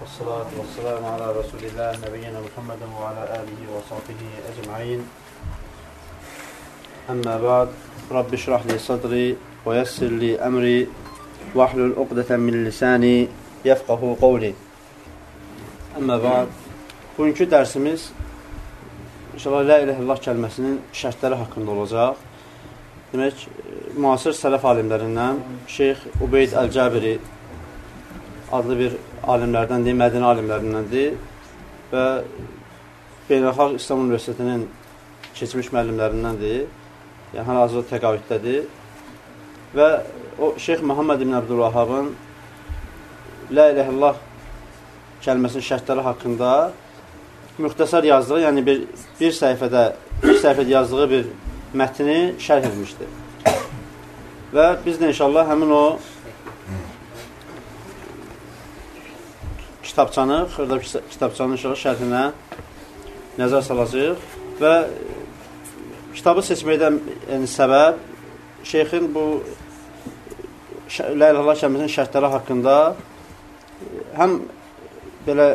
والصلاة والسلام على رسول الله نبينا محمد وعلى آله وصحبه أجمعين أما بعد رب اشرح لي صدري ويسر لي أمري واحلل عقدة من lisani yefqahu qavli. Əmmə ba'd. Bugünkü dərsimiz inşallah la ilahe illallah kəlməsinin şərtləri haqqında olacaq. Demək, müasir sələf alimlərindən Şeyx Ubeyd Əl-Cəbiri adlı bir alimlərdəndir, Mədinə alimlərindəndir və Beynəlxalq İslam Universitetinin keçmiş müəllimlərindəndir. Yəni, hal-hazırda təqavüddədir. Və o Şeyx Muhammed ibn Abdülvahabın La ilə illallah kəlməsinin şərtləri haqqında müxtəsər yazdığı, yəni bir, bir səhifədə, bir səhifədə yazdığı bir mətni şərh etmişdir. Və biz də inşallah həmin o kitabçanı, xırda kitabçanın şərhinə nəzər salacaq və kitabı seçməkdən yəni, səbəb şeyxin bu Ləylələ kəməsinin şərtləri haqqında həm belə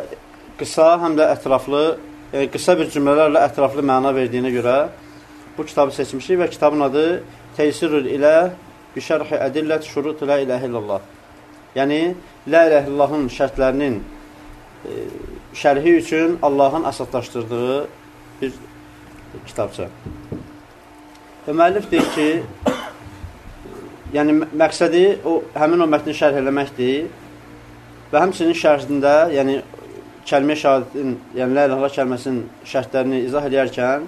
qısa, həm də ətraflı, yəni qısa bir cümlələrlə ətraflı məna verdiyinə görə bu kitabı seçmişik və kitabın adı Teysirül ilə Bişərxi Ədillət Şurut Lə İləh illallah. Yəni, Lə İləh illallahın şərtlərinin şərhi üçün Allahın əsaslaşdırdığı bir kitabça. Və müəllif deyir ki, yəni məqsədi o, həmin o mətni şərh eləməkdir və həmçinin şərhində, yəni kəlmə şəhadətin, yəni lə iləhlə kəlməsinin şərtlərini izah edərkən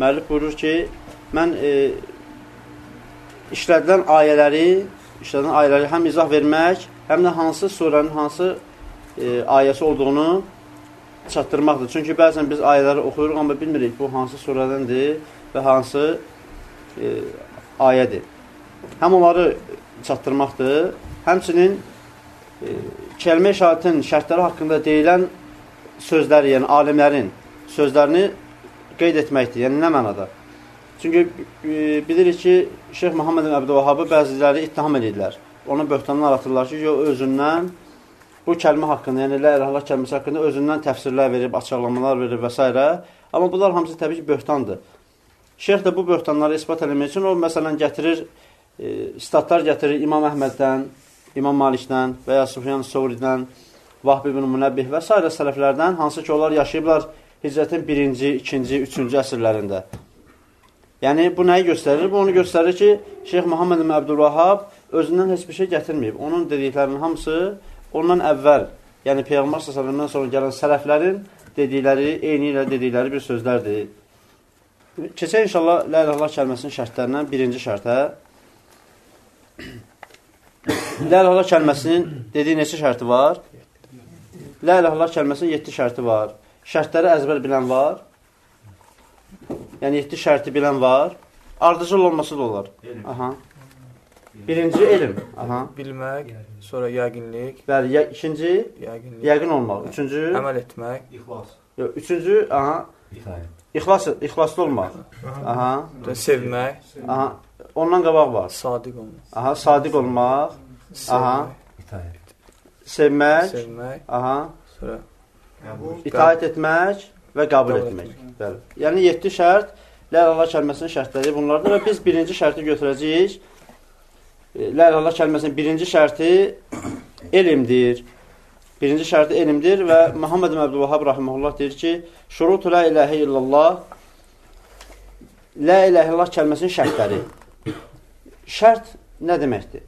müəllif buyurur ki, mən e, işlədilən ayələri, işlədilən ayələri həm izah vermək, həm də hansı surənin hansı e, ayəsi olduğunu çatdırmaqdır. Çünki bəzən biz ayələri oxuyuruq, amma bilmirik bu hansı surədəndir və hansı e, ayədir. Həm onları çatdırmaqdır, həmçinin e, kəlmə şəhadətin şərtləri haqqında deyilən sözləri, yəni alimlərin sözlərini qeyd etməkdir. Yəni, nə mənada? Çünki e, bilirik ki, Şeyx Muhammed Əbdüvahabı bəziləri ittiham edirlər. Ona böhtanlar atırlar ki, özündən bu kəlmə haqqında, yəni la ilahe kəlməsi haqqında özündən təfsirlər verib, açıqlamalar verib və s. Amma bunlar hamısı təbii ki, böhtandır. Şeyx də bu böhtanları ispat eləmək üçün o, məsələn, gətirir, e, statlar gətirir İmam Əhməddən, İmam Malikdən və ya Sufyan Sovridən, Vahb ibn Munəbbih və s. sələflərdən, hansı ki, onlar yaşayıblar hicrətin birinci, ikinci, üçüncü əsrlərində. Yəni, bu nəyi göstərir? Bu onu göstərir ki, Şeyx Muhammed Əbdülvahab özündən heç bir şey gətirməyib. Onun dediklərinin hamısı ondan əvvəl, yəni Peyğəmbər s.ə.v-dən sonra gələn sələflərin dedikləri, eyni ilə dedikləri bir sözlərdir. Keçək inşallah Lə iləhəllah kəlməsinin şərtlərindən birinci şərtə. Lə iləhəllah kəlməsinin dediyi neçə şərti var? Lə iləhəllah kəlməsinin 7 şərti var. Şərtləri əzbər bilən var. Yəni 7 şərti bilən var. Ardıcıl olması da olar. Aha. Birinci elm. Aha. Bilmək, sonra yəqinlik. Bəli, yə, ikinci yəqinlik. yəqin olmaq. Üçüncü əməl etmək. İxlas. yox, üçüncü aha, ixlas ixlaslı olmaq. Aha. Sevmək, Aha. Ondan qabaq var. sadiq olmaq. Aha, sadiq olmaq. Aha. Sevmək, Sevmək. sevmək, Aha. sonra İtaət etmək və qəbul Qəbul etmək. Bəli. Yəni 7 şərt Lə Allah kəlməsinin şərtləri bunlardır və biz birinci şərti götürəcəyik. Lə Allah kəlməsinin birinci şərti elmdir. Birinci şərti elmdir və Muhammed Əbdülvahab rahimehullah deyir ki, şurutu la ilahe illallah La ilahe illallah kəlməsinin şərtləri. Şərt nə deməkdir?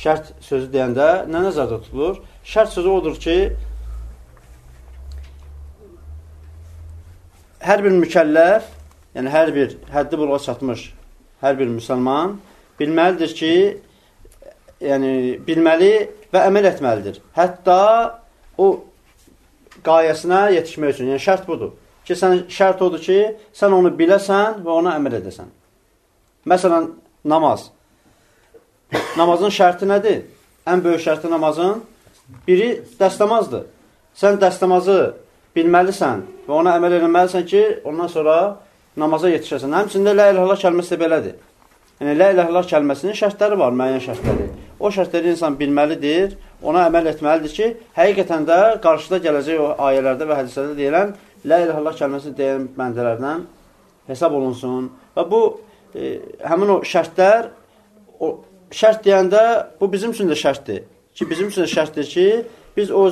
Şərt sözü deyəndə nə nəzərdə tutulur? Şərt sözü odur ki, hər bir mükəlləf, yəni hər bir həddi buluğa çatmış hər bir müsəlman bilməlidir ki, yəni bilməli və əməl etməlidir. Hətta o qayəsinə yetişmək üçün. Yəni şərt budur. Ki sən şərt odur ki, sən onu biləsən və ona əməl edəsən. Məsələn, namaz. Namazın şərti nədir? Ən böyük şərti namazın biri dəstəmazdır. Sən dəstəmazı bilməlisən və ona əməl etməlisən ki, ondan sonra namaza yetişəsən. Həmçində la ilahe illallah kəlməsi də belədir. Yəni ilahe illallah kəlməsinin şərtləri var, müəyyən şərtləri. o şərtləri insan bilməlidir, ona əməl etməlidir ki, həqiqətən də qarşıda gələcək o ayələrdə və hədislərdə deyilən Lə ilə Allah kəlməsini deyilən məndələrdən hesab olunsun. Və bu, e, həmin o şərtlər, o şərt deyəndə bu bizim üçün də şərtdir. Ki, bizim üçün də şərtdir ki, biz o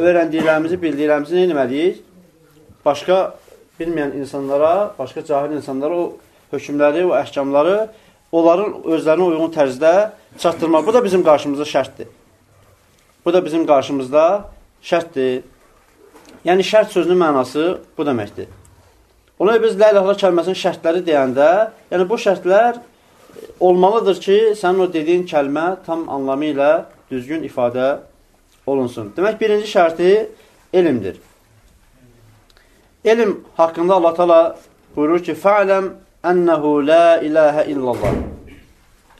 öyrəndiklərimizi, bildiklərimizi nə etməliyik? Başqa bilməyən insanlara, başqa cahil insanlara o hökmləri, o əhkamları onların özlərinə uyğun tərzdə çatdırmaq. Bu da bizim qarşımızda şərtdir. Bu da bizim qarşımızda şərtdir. Yəni, şərt sözünün mənası bu deməkdir. Ona biz lə iləhlə kəlməsinin şərtləri deyəndə, yəni bu şərtlər olmalıdır ki, sənin o dediyin kəlmə tam anlamı ilə düzgün ifadə olunsun. Demək, birinci şərti elmdir. Elm haqqında Allah tala buyurur ki, fə'ləm ənəhu lə iləhə illallah.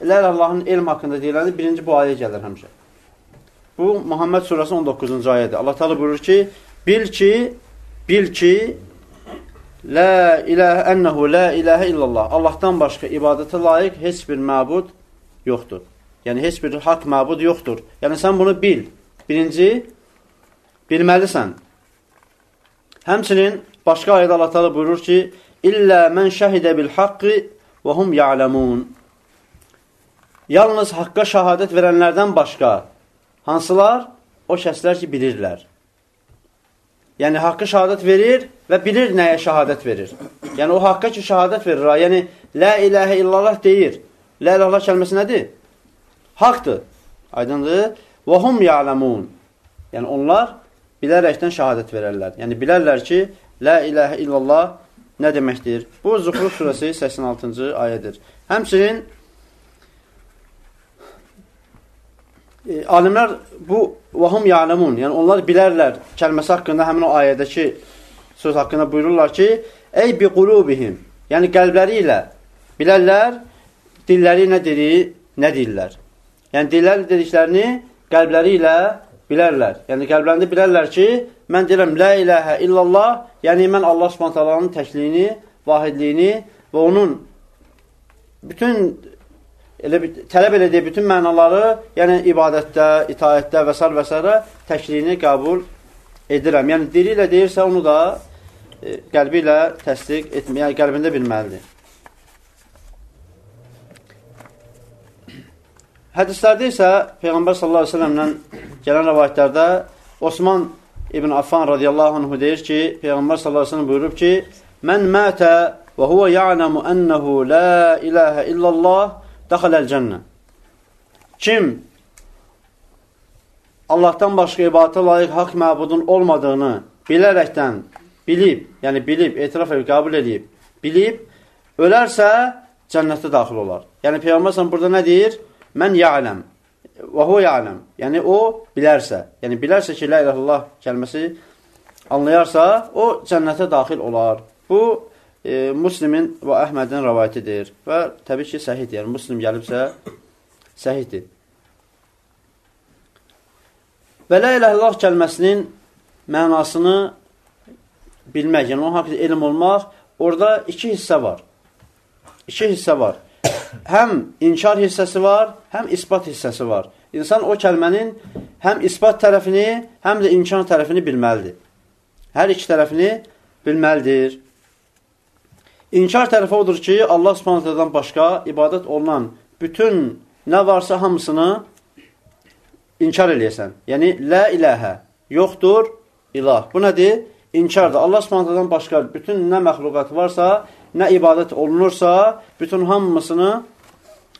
Lə Allahın elm haqqında deyiləndə birinci bu ayə gəlir həmişə. Bu, Muhammed surəsinin 19-cu ayədir. Allah tala buyurur ki, bil ki, bil ki, Lə iləhə ənəhu lə iləhə illallah. Allahdan başqa ibadətə layiq heç bir məbud yoxdur. Yəni, heç bir haqq məbud yoxdur. Yəni, sən bunu bil. Birinci, bilməlisən. Həmçinin başqa ayədə Allah təala buyurur ki: "İllə men şəhidə bil haqqi və hum ya'lemun." Yalnız haqqa şahadət verənlərdən başqa hansılar? O kəslər ki, bilirlər. Yəni, haqqı şəhadət verir və bilir nəyə şəhadət verir. Yəni, o haqqa ki, şəhadət verir. Yəni, Lə iləhə illallah deyir. Lə illallah kəlməsi nədir? Haqdır. Aydındır. Və hum ya'ləmun. Yəni, onlar bilərəkdən şəhadət verərlər. Yəni, bilərlər ki, Lə iləhə illallah nə deməkdir? Bu, Zuhruf surəsi 86-cı ayədir. Həmçinin, e, alimlər bu vahum ya'lemun, yəni onlar bilərlər kəlməsi haqqında həmin o ayədəki söz haqqında buyururlar ki, ey bi qulubihim, yəni qəlbləri ilə bilərlər, dilləri nə deyir, nə deyirlər. Yəni dilləri dediklərini qəlbləri ilə bilərlər. Yəni qəlblərində bilərlər ki, mən deyirəm la ilahə illallah, yəni mən Allah Subhanahu təkliyini, vahidliyini və onun bütün elə tələb elədiyi bütün mənaları, yəni ibadətdə, itaətdə və s. və s. təkliyini qəbul edirəm. Yəni, dili ilə deyirsə, onu da e, qəlbi ilə təsdiq etmək, yəni qəlbində bilməlidir. Hədislərdə isə Peyğəmbər sallallahu əleyhi və səlləmlə gələn rivayətlərdə Osman ibn Affan radiyallahu anhu deyir ki, Peyğəmbər sallallahu əleyhi və səlləm buyurub ki, "Mən mətə və huve ya'lamu ennehu la ilahe illallah Daxaləl cənnə. Kim Allahdan başqa ibadətə layiq haqq məbudun olmadığını bilərəkdən bilib, yəni bilib, etiraf edib, qəbul edib, bilib, ölərsə cənnətə daxil olar. Yəni Peyğəmbər burada nə deyir? Mən ya'ləm və hu ya'ləm. Yəni o bilərsə, yəni bilərsə ki, la ilahe kəlməsi anlayarsa, o cənnətə daxil olar. Bu e, Muslimin və Əhmədin rəvayətidir və təbii ki, səhiddir. Yəni, Muslim gəlibsə, səhiddir. Və la ilə illallah kəlməsinin mənasını bilmək, yəni onun haqqında elm olmaq, orada iki hissə var. İki hissə var. Həm inkar hissəsi var, həm ispat hissəsi var. İnsan o kəlmənin həm ispat tərəfini, həm də inkar tərəfini bilməlidir. Hər iki tərəfini bilməlidir. İnkar tərəfi odur ki, Allah subhanətədən başqa ibadət olunan bütün nə varsa hamısını inkar eləyəsən. Yəni, lə iləhə, yoxdur, ilah. Bu nədir? İnkardır. Allah subhanətədən başqa bütün nə məxluqat varsa, nə ibadət olunursa, bütün hamısını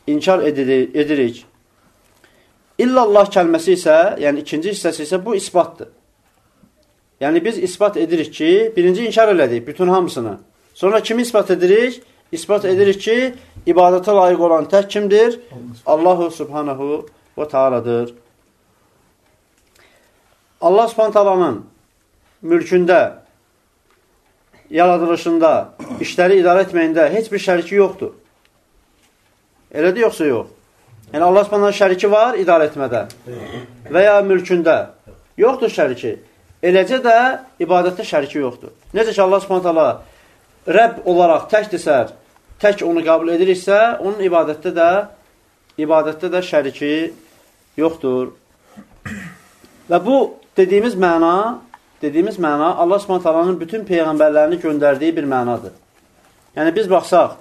inkar edirik. İllallah kəlməsi isə, yəni ikinci hissəsi isə bu isbatdır. Yəni biz isbat edirik ki, birinci inkar elədik bütün hamısını. Sonra kimi ispat edirik? İspat edirik ki, ibadətə layiq olan tək kimdir? Allahu subhanahu və taaladır. Allah subhanahu taalanın mülkündə, yaradılışında, işləri idarə etməyində heç bir şəriki yoxdur. Elədir, yoxsa yox? Yəni, Allah subhanahu şəriki var idarə etmədə və ya mülkündə. Yoxdur şəriki. Eləcə də ibadətdə şəriki yoxdur. Necə ki, Allah subhanahu Rəbb olaraq təkdirsə, tək onu qəbul ediriksə, onun ibadətdə də ibadətdə də şəriki yoxdur. Və bu dediyimiz məna, dediyimiz məna Allah Subhanahu bütün peyğəmbərlərini göndərdiyi bir mənadır. Yəni biz baxsaq,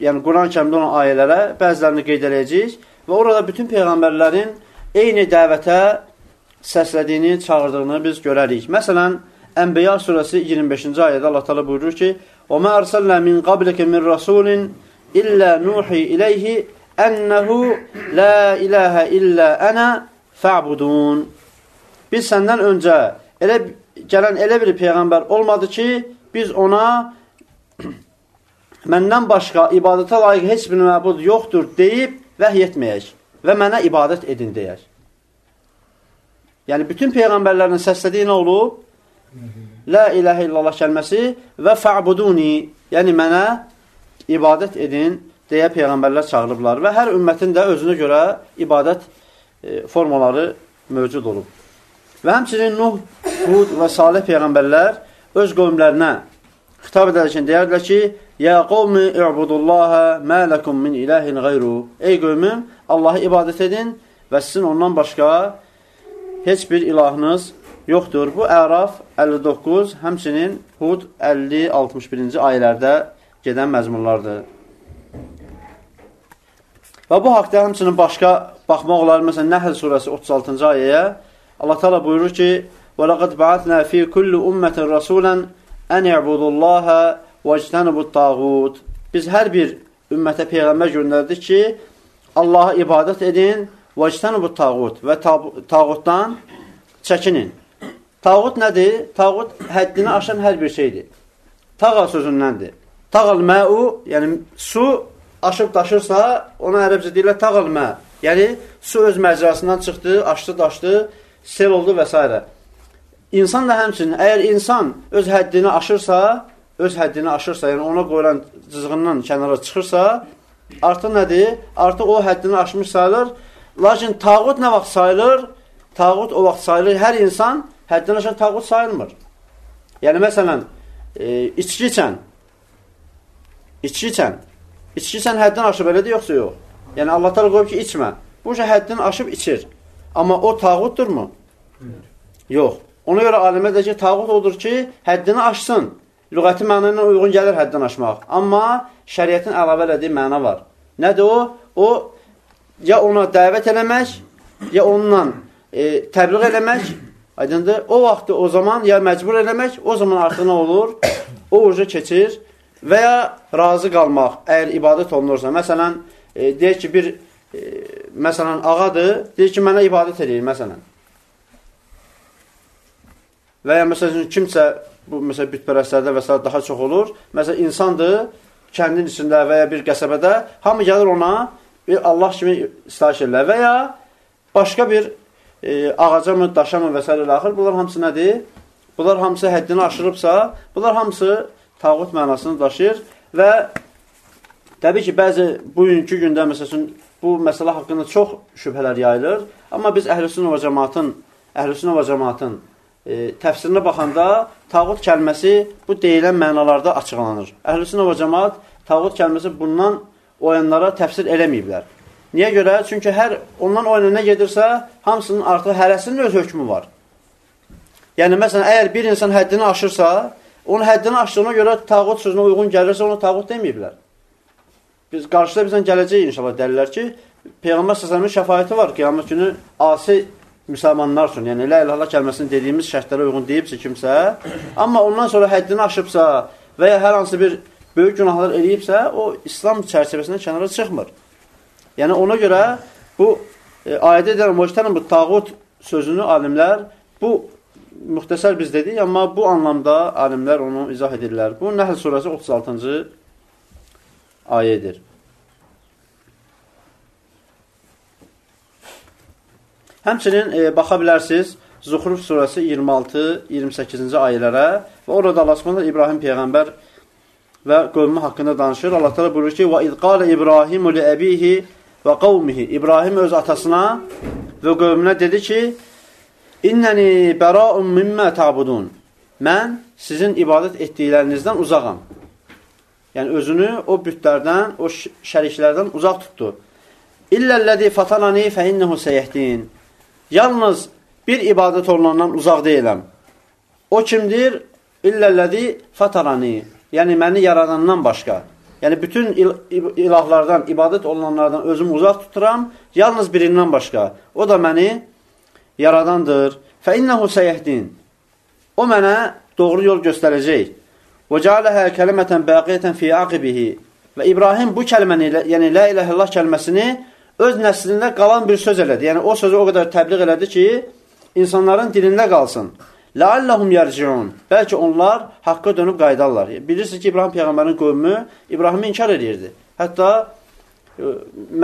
yəni Quran-Kərimdə olan ayələrə bəzilərini qeyd edəcəyik və orada bütün peyğəmbərlərin eyni dəvətə səslədiyini, çağırdığını biz görərik. Məsələn, Ənbiya surəsi 25-ci ayədə Allah təala buyurur ki: "Və mə ərsəlnə min qabləkə min rasulin illə nuhi ileyhi ennehu la ilahe illə ana fa'budun." Biz səndən öncə elə gələn elə bir peyğəmbər olmadı ki, biz ona məndən başqa ibadətə layiq heç bir məbud yoxdur deyib vəhy etməyək və mənə ibadət edin deyək. Yəni, bütün peyğəmbərlərin səslədiyi nə olub? La iləhə illallah kəlməsi və fa'buduni, yəni mənə ibadət edin deyə peyğəmbərlər çağırıblar və hər ümmətin də özünə görə ibadət e, formaları mövcud olub. Və həmçinin Nuh, Hud və Salih peyğəmbərlər öz qövmlərinə xitab edərkən deyərdilər ki, Yə qovmi i'budullaha mə ləkum min ilahin qeyru. Ey qövmüm, Allahı ibadət edin və sizin ondan başqa heç bir ilahınız yoxdur. Bu Əraf 59, həmçinin Hud 50-61-ci ayələrdə gedən məzmunlardır. Və bu haqda həmçinin başqa baxmaq olar. Məsələn, Nəhl surəsi 36-cı ayəyə Allah təala buyurur ki: "Və laqad ba'atna fi kulli ummetin rasulan an ya'budu Allaha və ictanibu tağut." Biz hər bir ümmətə peyğəmbər göndərdik ki, Allaha ibadət edin və ictanibu tağut və tağutdan çəkinin. Tağut nədir? Tağut həddini aşan hər bir şeydir. Tağa sözündəndir. Tağal məu, yəni su aşıb daşırsa, ona ərəbcə deyirlər tağal mə. Yəni, su öz məcrasından çıxdı, aşdı, daşdı, sel oldu və s. İnsan da həmçinin, əgər insan öz həddini aşırsa, öz həddini aşırsa, yəni ona qoyulan cızğından kənara çıxırsa, artıq nədir? Artıq o həddini aşmış sayılır. Lakin tağut nə vaxt sayılır? Tağut o vaxt sayılır. Hər insan həddən aşağı tağut sayılmır. Yəni, məsələn, e, içki içən, içki içən, içki içən həddən aşıb elədir, yoxsa yox? Yəni, Allah tələ qoyub ki, içmə. Bu şey həddən aşıb içir. Amma o tağutdurmu? Yox. Ona görə alimə də ki, tağut odur ki, həddini aşsın. Lüğəti məna ilə uyğun gəlir həddən aşmaq. Amma şəriətin əlavə elədiyi məna var. Nədir o? O, ya ona dəvət eləmək, ya onunla e, təbliğ eləmək, aydındır, o vaxtı o zaman ya məcbur eləmək, o zaman artıq nə olur? O ucu keçir və ya razı qalmaq, əgər ibadət olunursa. Məsələn, e, deyək ki, bir e, məsələn, ağadır, deyir ki, mənə ibadət edir, məsələn. Və ya məsələn, kimsə, bu məsələn, bütpərəstlərdə və s. daha çox olur, məsələn, insandır, kəndin içində və ya bir qəsəbədə, hamı gəlir ona bir Allah kimi istahiş edirlər və ya başqa bir e, ağaca mı, daşa mı və s. axır. Bunlar hamısı nədir? Bunlar hamısı həddini aşırıbsa, bunlar hamısı tağut mənasını daşıyır və təbii ki, bəzi bugünkü gündə məsələn, bu məsələ haqqında çox şübhələr yayılır. Amma biz əhlüsün və cəmatın, əhlüsün və cəmatın e, təfsirinə baxanda tağut kəlməsi bu deyilən mənalarda açıqlanır. Əhlüsün və cəmat tağut kəlməsi bundan oyanlara təfsir eləməyiblər. Niyə görə? Çünki hər ondan o nə gedirsə, hamısının artıq hərəsinin öz hökmü var. Yəni, məsələn, əgər bir insan həddini aşırsa, onun həddini aşdığına görə tağut sözünə uyğun gəlirsə, ona tağut deməyiblər. Biz qarşıda bizdən gələcək inşallah dəlilər ki, Peyğəmbər səsəmin şəfayəti var qiyamət günü asi müsəlmanlar üçün, yəni ilə ilahla kəlməsini dediyimiz şərtlərə uyğun deyibsə kimsə, amma ondan sonra həddini aşıbsa və ya hər hansı bir böyük günahlar eləyibsə, o İslam çərçivəsindən kənara çıxmır. Yəni ona görə bu e, ayədə edən məctənə bu tağut sözünü alimlər bu müxtəsər biz dedik, amma bu anlamda alimlər onu izah edirlər. Bu Nəhl surəsi 36-cı ayədir. Həmçinin e, baxa bilərsiniz Zuxruf surəsi 26-28-ci ayələrə və orada Allah Subhanahu İbrahim peyğəmbər və qövmü haqqında danışır. Allah Teala buyurur ki: "Və iz qala İbrahimu li abihi və qavmihi. İbrahim öz atasına və qövmünə dedi ki, İnnəni bəraun mimmə tabudun. Mən sizin ibadət etdiklərinizdən uzaqam. Yəni, özünü o bütlərdən, o şəriklərdən uzaq tutdu. İlləl-ləzi fatanani fə innehu seyehdin. Yalnız bir ibadət olunandan uzaq deyiləm. O kimdir? İlləl-ləzi fatanani. Yəni məni yaradandan başqa. Yəni bütün il ilahlardan, ibadət olunanlardan özümü uzaq tuturam, yalnız birindən başqa. O da məni yaradandır. Fə innehu seyehdin. O mənə doğru yol göstərəcək. Və cəaləhə kəlimətən bəqiyyətən fi aqibihi. Və İbrahim bu kəlməni, yəni la ilahe illallah kəlməsini öz nəslində qalan bir söz elədi. Yəni o sözü o qədər təbliğ elədi ki, insanların dilində qalsın. La'allahum yerciun. Bəlkə onlar haqqa dönüb qayıdarlar. Bilirsiniz ki, İbrahim peyğəmbərin qövmü İbrahimi inkar edirdi. Hətta ə,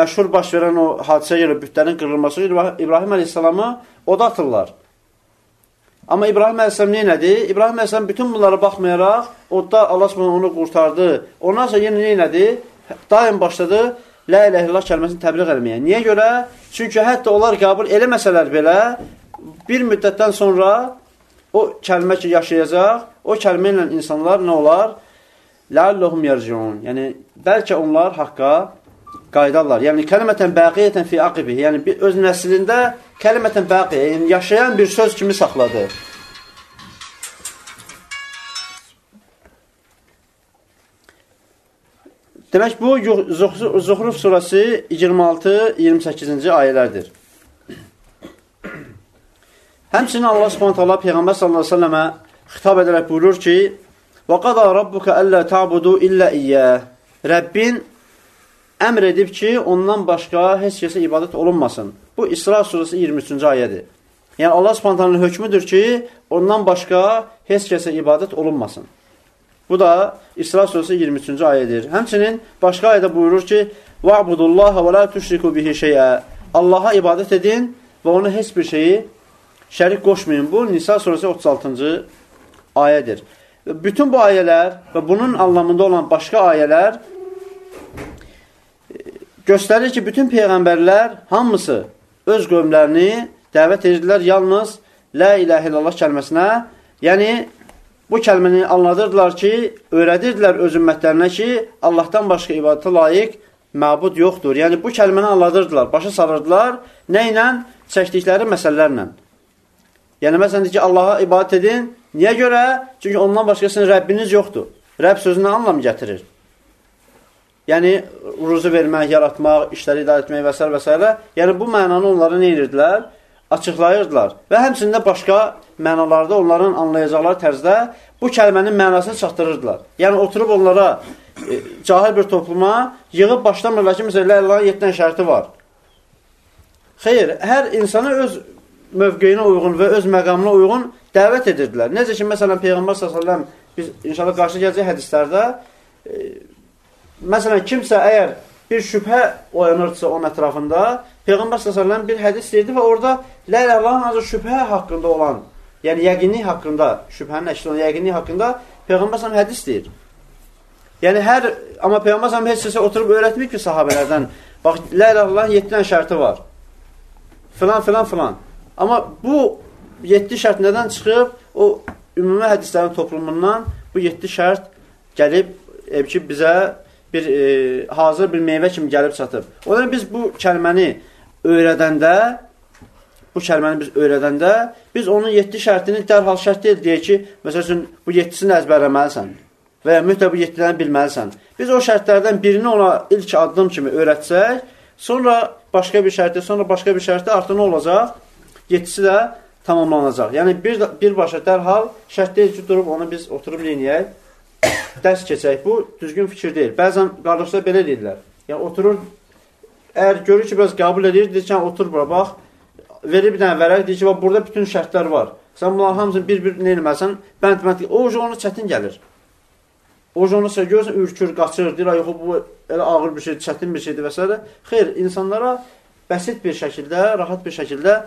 məşhur baş verən o hadisəyə görə bütlərin qırılması İbrahim əleyhissalamı oda atırlar. Amma İbrahim Əleyhisselam nə elədi? İbrahim Əleyhisselam bütün bunlara baxmayaraq, odda Allah Subhanahu onu qurtardı. Ondan sonra yenə nə elədi? Daim başladı La ilahe illallah kəlməsini təbliğ etməyə. Niyə görə? Çünki hətta onlar qəbul eləməsələr belə bir müddətdən sonra o kəlmə ki yaşayacaq, o kəlmə ilə insanlar nə olar? La'allahum yerciun. Yəni bəlkə onlar haqqa qaydarlar. Yəni kəlimətən bəqiyyətən fi aqibi. Yəni bir, öz nəslində kəlimətən bəqiyyə, yəni yaşayan bir söz kimi saxladı. Demək bu Zuhruf surəsi 26-28-ci ayələrdir. Həmçinin Allah Subhanahu taala Peyğəmbər sallallahu əleyhi və səlləmə xitab edərək buyurur ki: "Və qada rabbuka alla ta'budu illa iyyah." Rəbbin əmr edib ki, ondan başqa heç kəsə ibadət olunmasın. Bu İsra surəsi 23-cü ayədir. Yəni Allah Subhanahu hökmüdür ki, ondan başqa heç kəsə ibadət olunmasın. Bu da İsra surəsi 23-cü ayədir. Həmçinin başqa ayədə buyurur ki: "Va'budullaha və la tuşriku bihi şey'a." Allaha ibadət edin və ona heç bir şeyi şərik qoşmayın. Bu Nisa surəsi 36-cı ayədir. Bütün bu ayələr və bunun anlamında olan başqa ayələr göstərir ki, bütün peyğəmbərlər hamısı öz qövmlərini dəvət edirdilər yalnız Lə iləhə illallah kəlməsinə. Yəni, bu kəlməni anladırdılar ki, öyrədirdilər öz ümmətlərinə ki, Allahdan başqa ibadətə layiq məbud yoxdur. Yəni, bu kəlməni anladırdılar, başa salırdılar. Nə ilə? Çəkdikləri məsələlərlə. Yəni, məsələn, ki, Allaha ibadət edin. Niyə görə? Çünki ondan başqasının Rəbbiniz yoxdur. Rəbb sözünə anlam gətirir. Yəni, ruzu vermək, yaratmaq, işləri idarə etmək və s. və s. Yəni, bu mənanı onlara nə edirdilər? Açıqlayırdılar. Və həmçində başqa mənalarda onların anlayacaqları tərzdə bu kəlmənin mənasını çatdırırdılar. Yəni, oturub onlara e, cahil bir topluma yığıb başlamırlar ki, məsələn, Allahın 7 şərti var. Xeyr, hər insana öz mövqeyinə uyğun və öz məqamına uyğun dəvət edirdilər. Necə ki, məsələn, Peyğəmbər s.ə.v biz inşallah qarşı gələcək hədislərdə e, Məsələn, kimsə əgər bir şübhə oyanırsa onun ətrafında, Peyğəmbər s.ə.v bir hədis deyirdi və orada Lələlahın azı şübhə haqqında olan, yəni yəqinlik haqqında, şübhənin əksli olan yəqinlik haqqında Peyğəmbər s.ə.v hədis deyir. Yəni hər, amma Peyğəmbər s.ə.v heç səsə oturub öyrətmir ki, sahabələrdən, bax, Lələlahın 7 dənə şərti var. Filan, filan, filan. Amma bu 7 şərt nədən çıxıb? O ümumi hədislərin toplumundan bu 7 şərt gəlib e, ki, bizə bir e, hazır bir meyvə kimi gəlib çatıb. Ona biz bu kəlməni öyrədəndə, bu kəlməni biz öyrədəndə, biz onun 7 şərtini dərhal şərt deyil, deyək ki, məsəl üçün, bu 7-sini əzbərləməlisən və ya mütləq bu 7-dən bilməlisən. Biz o şərtlərdən birini ona ilk addım kimi öyrətsək, sonra başqa bir şərti, sonra başqa bir şərti artıq nə olacaq? 7-si də tamamlanacaq. Yəni, bir, birbaşa dərhal şərt deyil ki, durub onu biz oturub leyiniyək, dərs keçək. Bu düzgün fikir deyil. Bəzən qardaşlar belə deyirlər. Yəni oturur, əgər görür ki, biraz qəbul edir, deyir ki, otur bura, bax, verir bir dənə vərək, deyir ki, burada bütün şərtlər var. Sən bunların hamısını bir-bir nə eləməsən, bənd-bənd, o ona çətin gəlir. O onu sən görürsən, ürkür, qaçır, deyir, yox, bu elə ağır bir şeydir, çətin bir şeydir və s. Xeyr, insanlara bəsit bir şəkildə, rahat bir şəkildə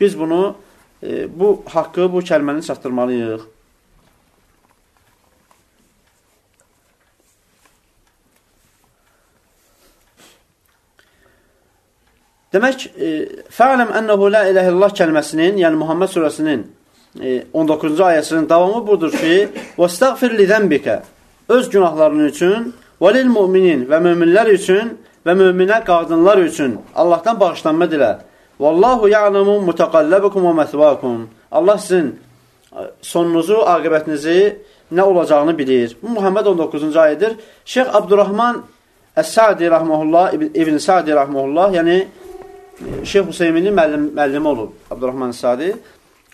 biz bunu, e, bu haqqı, bu kəlməni çatdırmalıyıq. Demək, e, fəaləm ənəhu la ilə illah kəlməsinin, yəni Muhammed surəsinin e, 19-cu ayəsinin davamı budur ki, və stəğfir lidənbikə, öz günahlarının üçün, və lil müminin və müminlər üçün və müminə qadınlar üçün Allahdan bağışlanma dilə. Vallahu ya'lamu mutaqallabukum və məsvakum. Allah sizin e, sonunuzu, aqibətinizi nə olacağını bilir. Bu Muhammed 19-cu ayədir. Şeyx Abdurrahman Əs-Sa'di rahmehullah, İbn Sa'di rahmehullah, yəni Şeyx Hüseyminin müəllim, müəllimi olub Abdurrahman Sadi.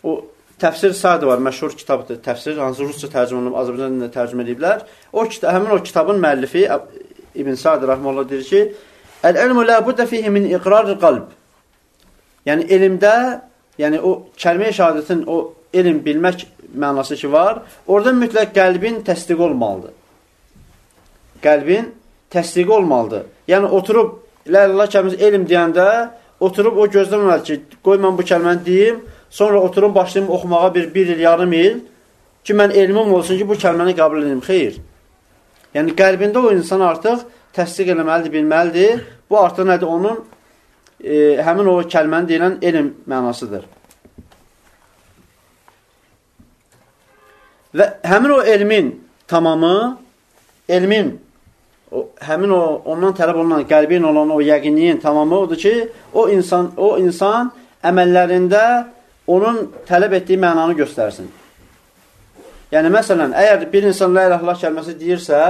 O Təfsir Sadi var, məşhur kitabdır. Təfsir hansı rusca tərcümə olunub, Azərbaycan dilində tərcümə ediblər. O kitab, həmin o kitabın müəllifi İbn Sadi rahmehullah deyir ki: "Əl-ilmu la budda fihi min iqraril qalb." Yəni elmdə, yəni o kəlmə-i şahadətin o elm bilmək mənası ki var, orada mütləq qəlbin təsdiq olmalıdır. Qəlbin təsdiq olmalıdır. Yəni oturub la ilaha kəlməsi elm deyəndə oturub o gözləməməli ki, qoy mən bu kəlməni deyim, sonra oturum başlayım oxumağa bir, bir il, yarım il ki, mən elmim olsun ki, bu kəlməni qəbul edim. Xeyr. Yəni, qəlbində o insan artıq təsdiq eləməlidir, bilməlidir. Bu artıq nədir? Onun e, həmin o kəlməni deyilən elm mənasıdır. Və həmin o elmin tamamı, elmin o, həmin o ondan tələb olunan qəlbin olan o yəqinliyin tamamı odur ki, o insan o insan əməllərində onun tələb etdiyi mənanı göstərsin. Yəni, məsələn, əgər bir insan la ilahe illallah kəlməsi deyirsə,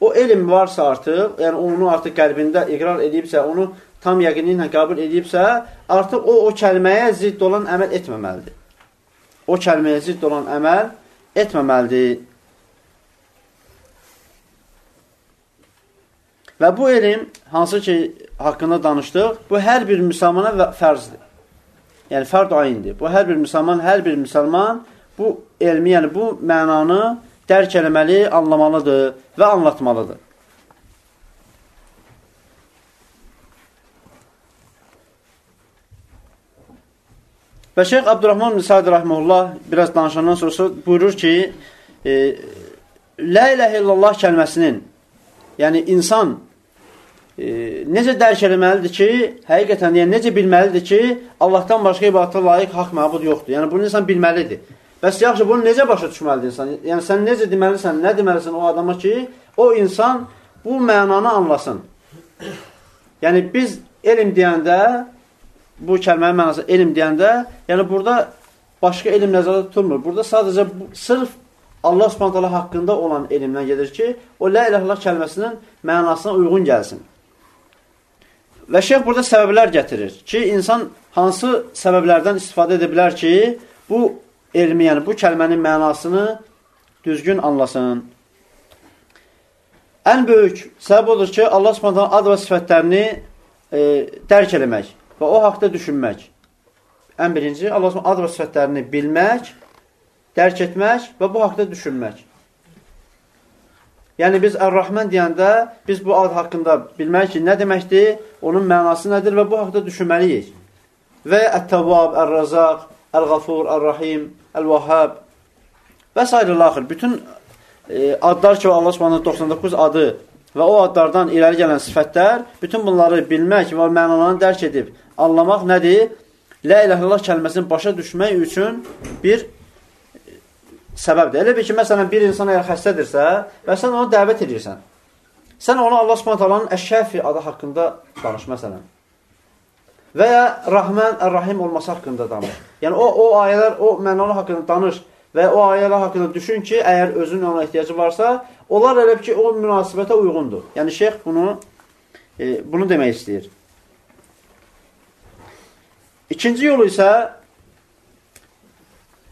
o elm varsa artıq, yəni onu artıq qəlbində iqrar edibsə, onu tam yəqinliklə qəbul edibsə, artıq o, o kəlməyə zidd olan əməl etməməlidir. O kəlməyə zidd olan əməl etməməlidir. Və bu elm, hansı ki, haqqında danışdıq, bu hər bir müsəlmana fərzdir yəni fərd ayindir. Bu, hər bir müsəlman, hər bir müsəlman bu elmi, yəni bu mənanı dərk eləməli, anlamalıdır və anlatmalıdır. Və Şeyx Abdurrahman Müsaid Rahmanullah biraz danışandan sonra buyurur ki, e, Lə iləhə illallah kəlməsinin, yəni insan e, necə dərk eləməlidir ki, həqiqətən, yəni necə bilməlidir ki, Allahdan başqa ibadətə layiq haqq məbud yoxdur. Yəni bunu insan bilməlidir. Bəs yaxşı, bunu necə başa düşməlidir insan? Yəni sən necə deməlisən, nə deməlisən o adama ki, o insan bu mənanı anlasın. Yəni biz elm deyəndə, bu kəlmənin mənası elm deyəndə, yəni burada başqa elm nəzərdə tutulmur. Burada sadəcə bu, sırf Allah subhanətələ haqqında olan elmdən gedir ki, o lə iləhəllah kəlməsinin mənasına uyğun gəlsin. Və şeyx burada səbəblər gətirir ki, insan hansı səbəblərdən istifadə edə bilər ki, bu elmi, yəni bu kəlmənin mənasını düzgün anlasın. Ən böyük səbəb odur ki, Allah Subhanahu ad və sifətlərini e, dərk eləmək və o haqda düşünmək. Ən birinci Allah Subhanahu ad və sifətlərini bilmək, dərk etmək və bu haqda düşünmək. Yəni biz Ər-Rahman deyəndə biz bu ad haqqında bilməliyik ki, nə deməkdir, onun mənası nədir və bu haqda düşünməliyik. Və Ət-Təvvab, Ər-Razaq, Əl-Ğafur, Ər-Rahim, Əl-Vahhab və s. axır. Bütün e, adlar ki, Allah Subhanahu 99 adı və o adlardan irəli gələn sifətlər, bütün bunları bilmək və mənalarını dərk edib anlamaq nədir? Lə ilə illallah kəlməsini başa düşmək üçün bir səbəbdir. Elə bir ki, məsələn, bir insan əgər xəstədirsə və sən onu dəvət edirsən, sən ona Allah subhanət əşşəfi adı haqqında danış, məsələn. Və ya Rahman, Ər-Rahim olması haqqında danış. Yəni, o, o ayələr, o mənalı haqqında danış və o ayələr haqqında düşün ki, əgər özünün ona ehtiyacı varsa, onlar elə ki, o münasibətə uyğundur. Yəni, şeyx bunu, e, bunu demək istəyir. İkinci yolu isə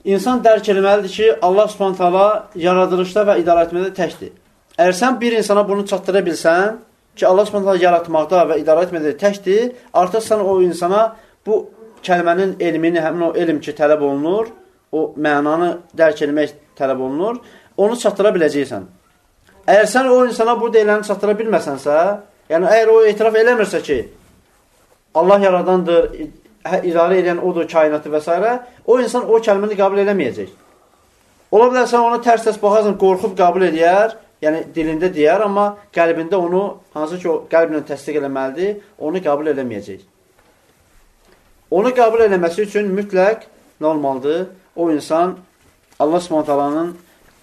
İnsan dərk eləməlidir ki, Allah subhanətəala yaradılışda və idarə etmədə təkdir. Əgər sən bir insana bunu çatdıra bilsən ki, Allah subhanətəala yaratmaqda və idarə etmədə təkdir, artıq sən o insana bu kəlmənin elmini, həmin o elm ki, tələb olunur, o mənanı dərk eləmək tələb olunur, onu çatdıra biləcəksən. Əgər sən o insana bu deyiləni çatdıra bilməsənsə, yəni əgər o etiraf eləmirsə ki, Allah yaradandır, hə, idarə edən odur kainatı və s. o insan o kəlməni qəbul eləməyəcək. Ola bilər sən ona tərs-tərs baxarsan, qorxub qəbul edər, yəni dilində deyər, amma qəlbində onu, hansı ki o qəlblə təsdiq eləməlidir, onu qəbul eləməyəcək. Onu qəbul eləməsi üçün mütləq nə olmalıdır? O insan Allah subhanət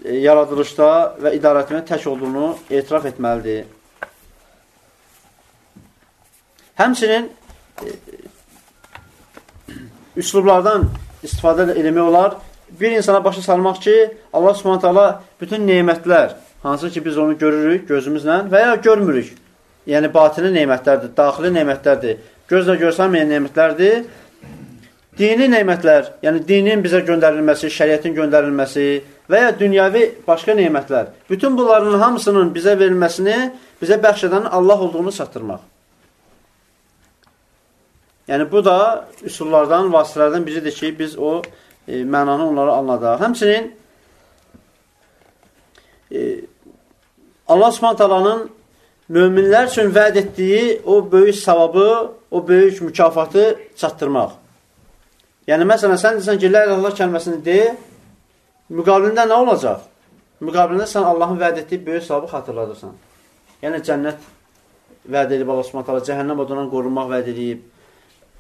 e, yaradılışda və idarə etmədə tək olduğunu etiraf etməlidir. Həmçinin e, üslublardan istifadə eləmək olar. Bir insana başa salmaq ki, Allah Subhanahu taala bütün nemətlər, hansı ki biz onu görürük gözümüzlə və ya görmürük. Yəni batini nemətlərdir, daxili nemətlərdir. Gözlə görsənməyən nemətlərdir. Dini nemətlər, yəni dinin bizə göndərilməsi, şəriətin göndərilməsi və ya dünyəvi başqa nemətlər. Bütün bunların hamısının bizə verilməsini bizə bəxş edən Allah olduğunu çatdırmaq. Yəni bu da üsullardan, vasitələrdən biridir ki, biz o e, mənanı onlara anladaq. Həmçinin e, Allah Subhanahu taalanın möminlər üçün vəd etdiyi o böyük savabı, o böyük mükafatı çatdırmaq. Yəni, məsələn, sən desən ki, Allah kəlməsini de, müqabilində nə olacaq? Müqabilində sən Allahın vəd etdiyi böyük savabı xatırladırsan. Yəni, cənnət vəd edib Allah Subhanahu taala, cəhənnəm odundan qorunmaq vəd edib,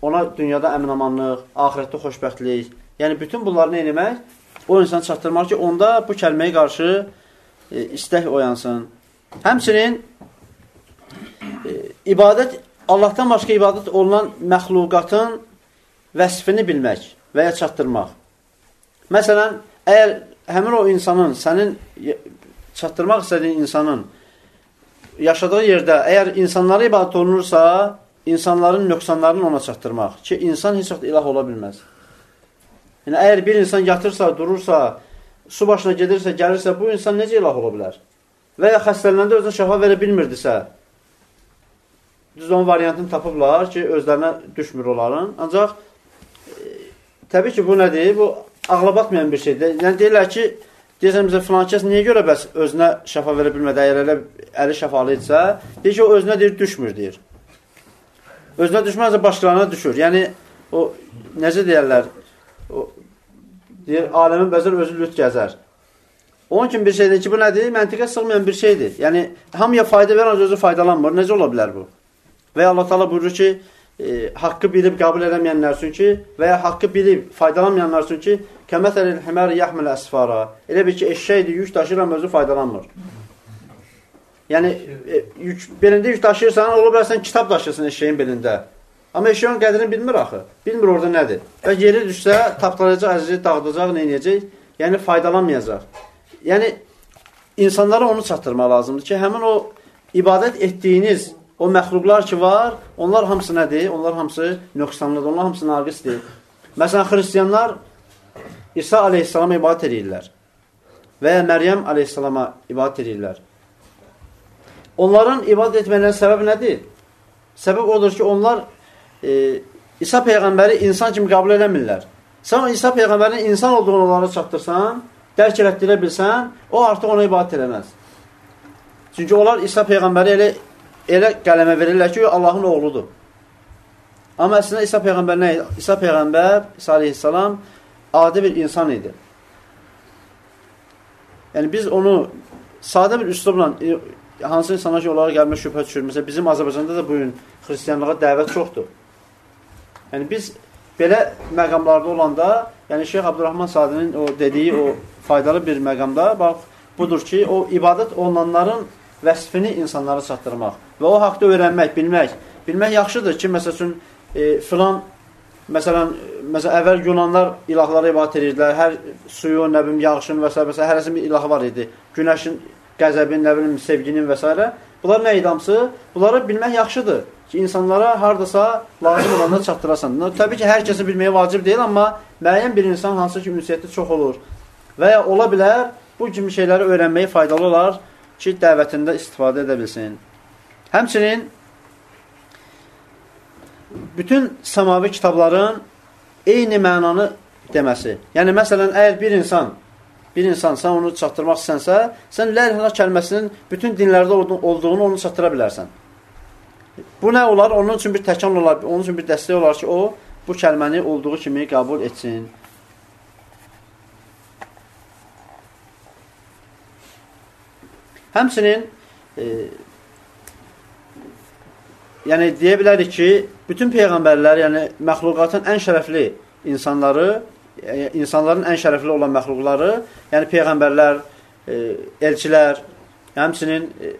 ona dünyada əminamanlıq, ahirətdə xoşbəxtlik, yəni bütün bunları nə eləmək? O insan çatdırmaq ki, onda bu kəlməyə qarşı e, istək oyansın. Həmçinin e, ibadət, Allahdan başqa ibadət olunan məxluqatın vəsfini bilmək və ya çatdırmaq. Məsələn, əgər həmin o insanın, sənin çatdırmaq istədiyin insanın yaşadığı yerdə, əgər insanlara ibadət olunursa, insanların nöqsanlarını ona çatdırmaq ki, insan heç vaxt ilah ola bilməz. Yəni, əgər bir insan yatırsa, durursa, su başına gedirsə, gəlirsə, bu insan necə ilah ola bilər? Və ya xəstələndə özünə şəfa verə bilmirdisə, düz onun variantını tapıblar ki, özlərinə düşmür onların. Ancaq, e, təbii ki, bu nədir? Bu, ağla batmayan bir şeydir. Yəni, deyirlər ki, deyirsən bizə filan kəs niyə görə bəs özünə şəfa verə bilmədi, əgər əli şəfalı etsə, deyir ki, o özünə deyir, düşmür, deyir. Özünə düşməzsə başqalarına düşür. Yəni, o, necə deyərlər, o, deyir, aləmin bəzər özü lüt gəzər. Onun kimi bir şeydir ki, bu nədir? Məntiqə sığmayan bir şeydir. Yəni, hamıya fayda verən özü faydalanmır. Necə ola bilər bu? Və Allah Taala buyurur ki, e, haqqı bilib qəbul edəməyənlər üçün ki, və ya haqqı bilib faydalanmayanlar üçün ki, kəməsəlil himər yəhməl əsfara. Elə bir ki, eşşəkdir, yük daşıyır, amma özü faydalanmır. Yəni, e, yük, belində yük daşıyırsan, ola bilərsən kitab daşırsın eşeğin belində. Amma eşeğin qədrini bilmir axı. Bilmir orada nədir. Və yeri düşsə, tapdalayacaq, əzizi dağıdacaq, nə edəcək? Yəni, faydalanmayacaq. Yəni, insanlara onu çatdırmaq lazımdır ki, həmin o ibadət etdiyiniz o məxluqlar ki var, onlar hamısı nədir? Onlar hamısı nöqsanlıdır, onlar hamısı naqisdir. Məsələn, xristiyanlar İsa aleyhissalama ibadət edirlər və ya Məryəm aleyhissalama ibadət edirlər. Onların ibadət etmələrinin səbəbi nədir? Səbəb odur ki, onlar e, İsa Peyğəmbəri insan kimi qəbul edəmirlər. Sən İsa Peyğəmbərin insan olduğunu onlara çatdırsan, dərk elətdirə bilsən, o artıq ona ibadət eləməz. Çünki onlar İsa Peyğəmbəri elə, elə qələmə verirlər ki, Allahın oğludur. Amma əslində İsa Peyğəmbər nə idi? İsa Peyğəmbər, İsa aleyhissalam adi bir insan idi. Yəni biz onu sadə bir üslubla hansı insanlar ki, onlara gəlmə şübhə düşür. Məsələn, bizim Azərbaycanda da bugün xristiyanlığa dəvət çoxdur. Yəni, biz belə məqamlarda olanda, yəni Şeyx Abdurrahman Sadinin o dediyi o faydalı bir məqamda, bax, budur ki, o ibadət olunanların vəsfini insanlara çatdırmaq və o haqda öyrənmək, bilmək. Bilmək yaxşıdır ki, məsəl üçün, e, filan, məsələn, məsələn, əvvəl Yunanlar ilahlara ibadət edirdilər, hər suyu, nə bilim, yağışın və s. və s. hərəsin bir ilahı var idi. Günəşin qəzəbin, nə bilim, sevginin və s. Bunlar nə idamsı? Bunları bilmək yaxşıdır ki, insanlara hardasa lazım olanda çatdırasan. Təbii ki, hər kəsi bilməyə vacib deyil, amma müəyyən bir insan hansı ki, ünsiyyəti çox olur və ya ola bilər, bu kimi şeyləri öyrənməyi faydalı olar ki, dəvətində istifadə edə bilsin. Həmçinin bütün səmavi kitabların eyni mənanı deməsi. Yəni, məsələn, əgər bir insan bir insan sən onu çatdırmaq istənsə, sən la ilaha kəlməsinin bütün dinlərdə olduğunu onu çatdıra bilərsən. Bu nə olar? Onun üçün bir təkan olar, onun üçün bir dəstək olar ki, o bu kəlməni olduğu kimi qəbul etsin. Həmçinin e, yəni deyə bilərik ki, bütün peyğəmbərlər, yəni məxluqatın ən şərəfli insanları insanların ən şərəfli olan məxluqları, yəni peyğəmbərlər, e, elçilər, həmçinin e,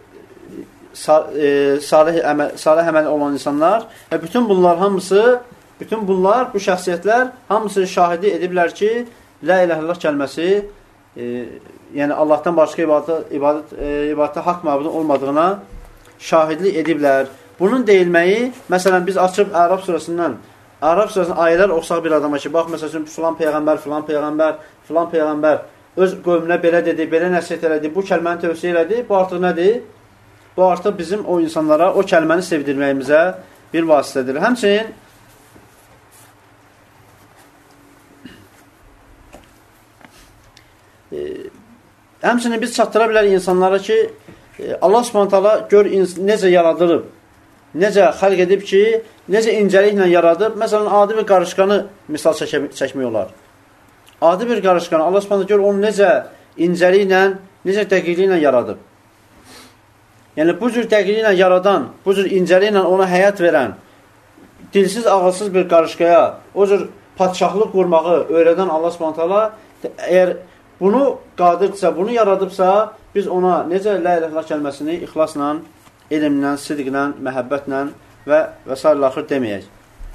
e, salih, əməl, salih əməl olan insanlar və bütün bunlar hamısı, bütün bunlar, bu şəxsiyyətlər hamısı şahidi ediblər ki, Lə ilə illallah kəlməsi e, yəni Allahdan başqa ibadət, ibadət, e, ibadətə haqq məbudun olmadığına şahidlik ediblər. Bunun deyilməyi, məsələn, biz açıb Ərab surəsindən, Ərab surəsindən ayələr oxsaq bir adama ki, bax, məsələn, filan peyğəmbər, filan peyğəmbər, filan peyğəmbər öz qövmünə belə dedi, belə nəsiyyət elədi, bu kəlməni tövsiyə elədi, bu artıq nədir? Bu artıq bizim o insanlara o kəlməni sevdirməyimizə bir vasitədir. Həmçinin həmçinin biz çatdıra bilərik insanlara ki, Allah subhanətələ gör necə yaradılıb, necə xəlq edib ki, necə incəliklə yaradıb. Məsələn, adi bir qarışqanı misal çəkə, çəkmək olar. Adi bir qarışqanı, Allah subhanətələ gör onu necə incəliklə, necə dəqiqliklə yaradıb. Yəni, bu cür dəqiqliklə yaradan, bu cür incəliklə ona həyat verən, dilsiz, ağılsız bir qarışqaya, o cür patşahlıq qurmağı öyrədən Allah subhanətələ, əgər bunu qadirdirsə, bunu yaradıbsa, biz ona necə lə iləhlə kəlməsini ixlasla, elmlə, sidqlə, məhəbbətlə və və s. axır deməyək.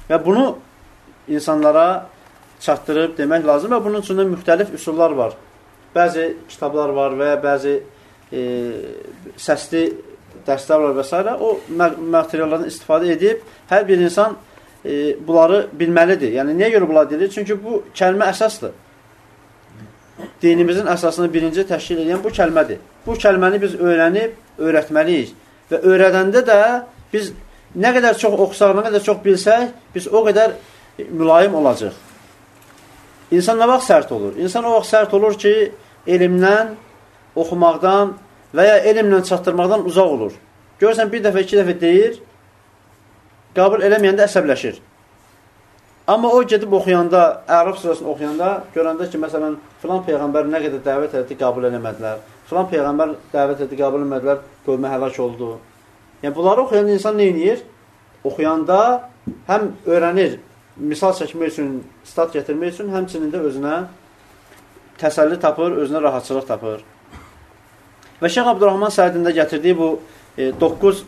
Və bunu insanlara çatdırıb demək lazım və bunun üçün müxtəlif üsullar var. Bəzi kitablar var və bəzi e, səsli dərslər var və s. o materiallardan istifadə edib hər bir insan e, bunları bilməlidir. Yəni, niyə görə bunlar deyilir? Çünki bu kəlmə əsasdır. Dinimizin əsasını birinci təşkil edən bu kəlmədir. Bu kəlməni biz öyrənib, öyrətməliyik. Və öyrədəndə də biz nə qədər çox oxusaq, nə qədər çox bilsək, biz o qədər mülayim olacaq. İnsan nə vaxt sərt olur? İnsan o vaxt sərt olur ki, elmdən, oxumaqdan, və ya elmlə çatdırmaqdan uzaq olur. Görürsən, bir dəfə, iki dəfə deyir, qabul eləməyəndə əsəbləşir. Amma o gedib oxuyanda, Ərab surasını oxuyanda, görəndə ki, məsələn, filan Peyğəmbər nə qədər dəvət etdi, qabul eləmədilər. Filan Peyğəmbər dəvət etdi, qabul eləmədilər, qövmə həlak oldu. Yəni, bunları oxuyan insan edir? Oxuyanda həm öyrənir, misal çəkmək üçün, stat gətirmək üçün, həmçinin də özünə təsəlli tapır, özünə rahatçılıq tapır. Və Şeyx Abdurrahman Sədində gətirdiyi bu 9,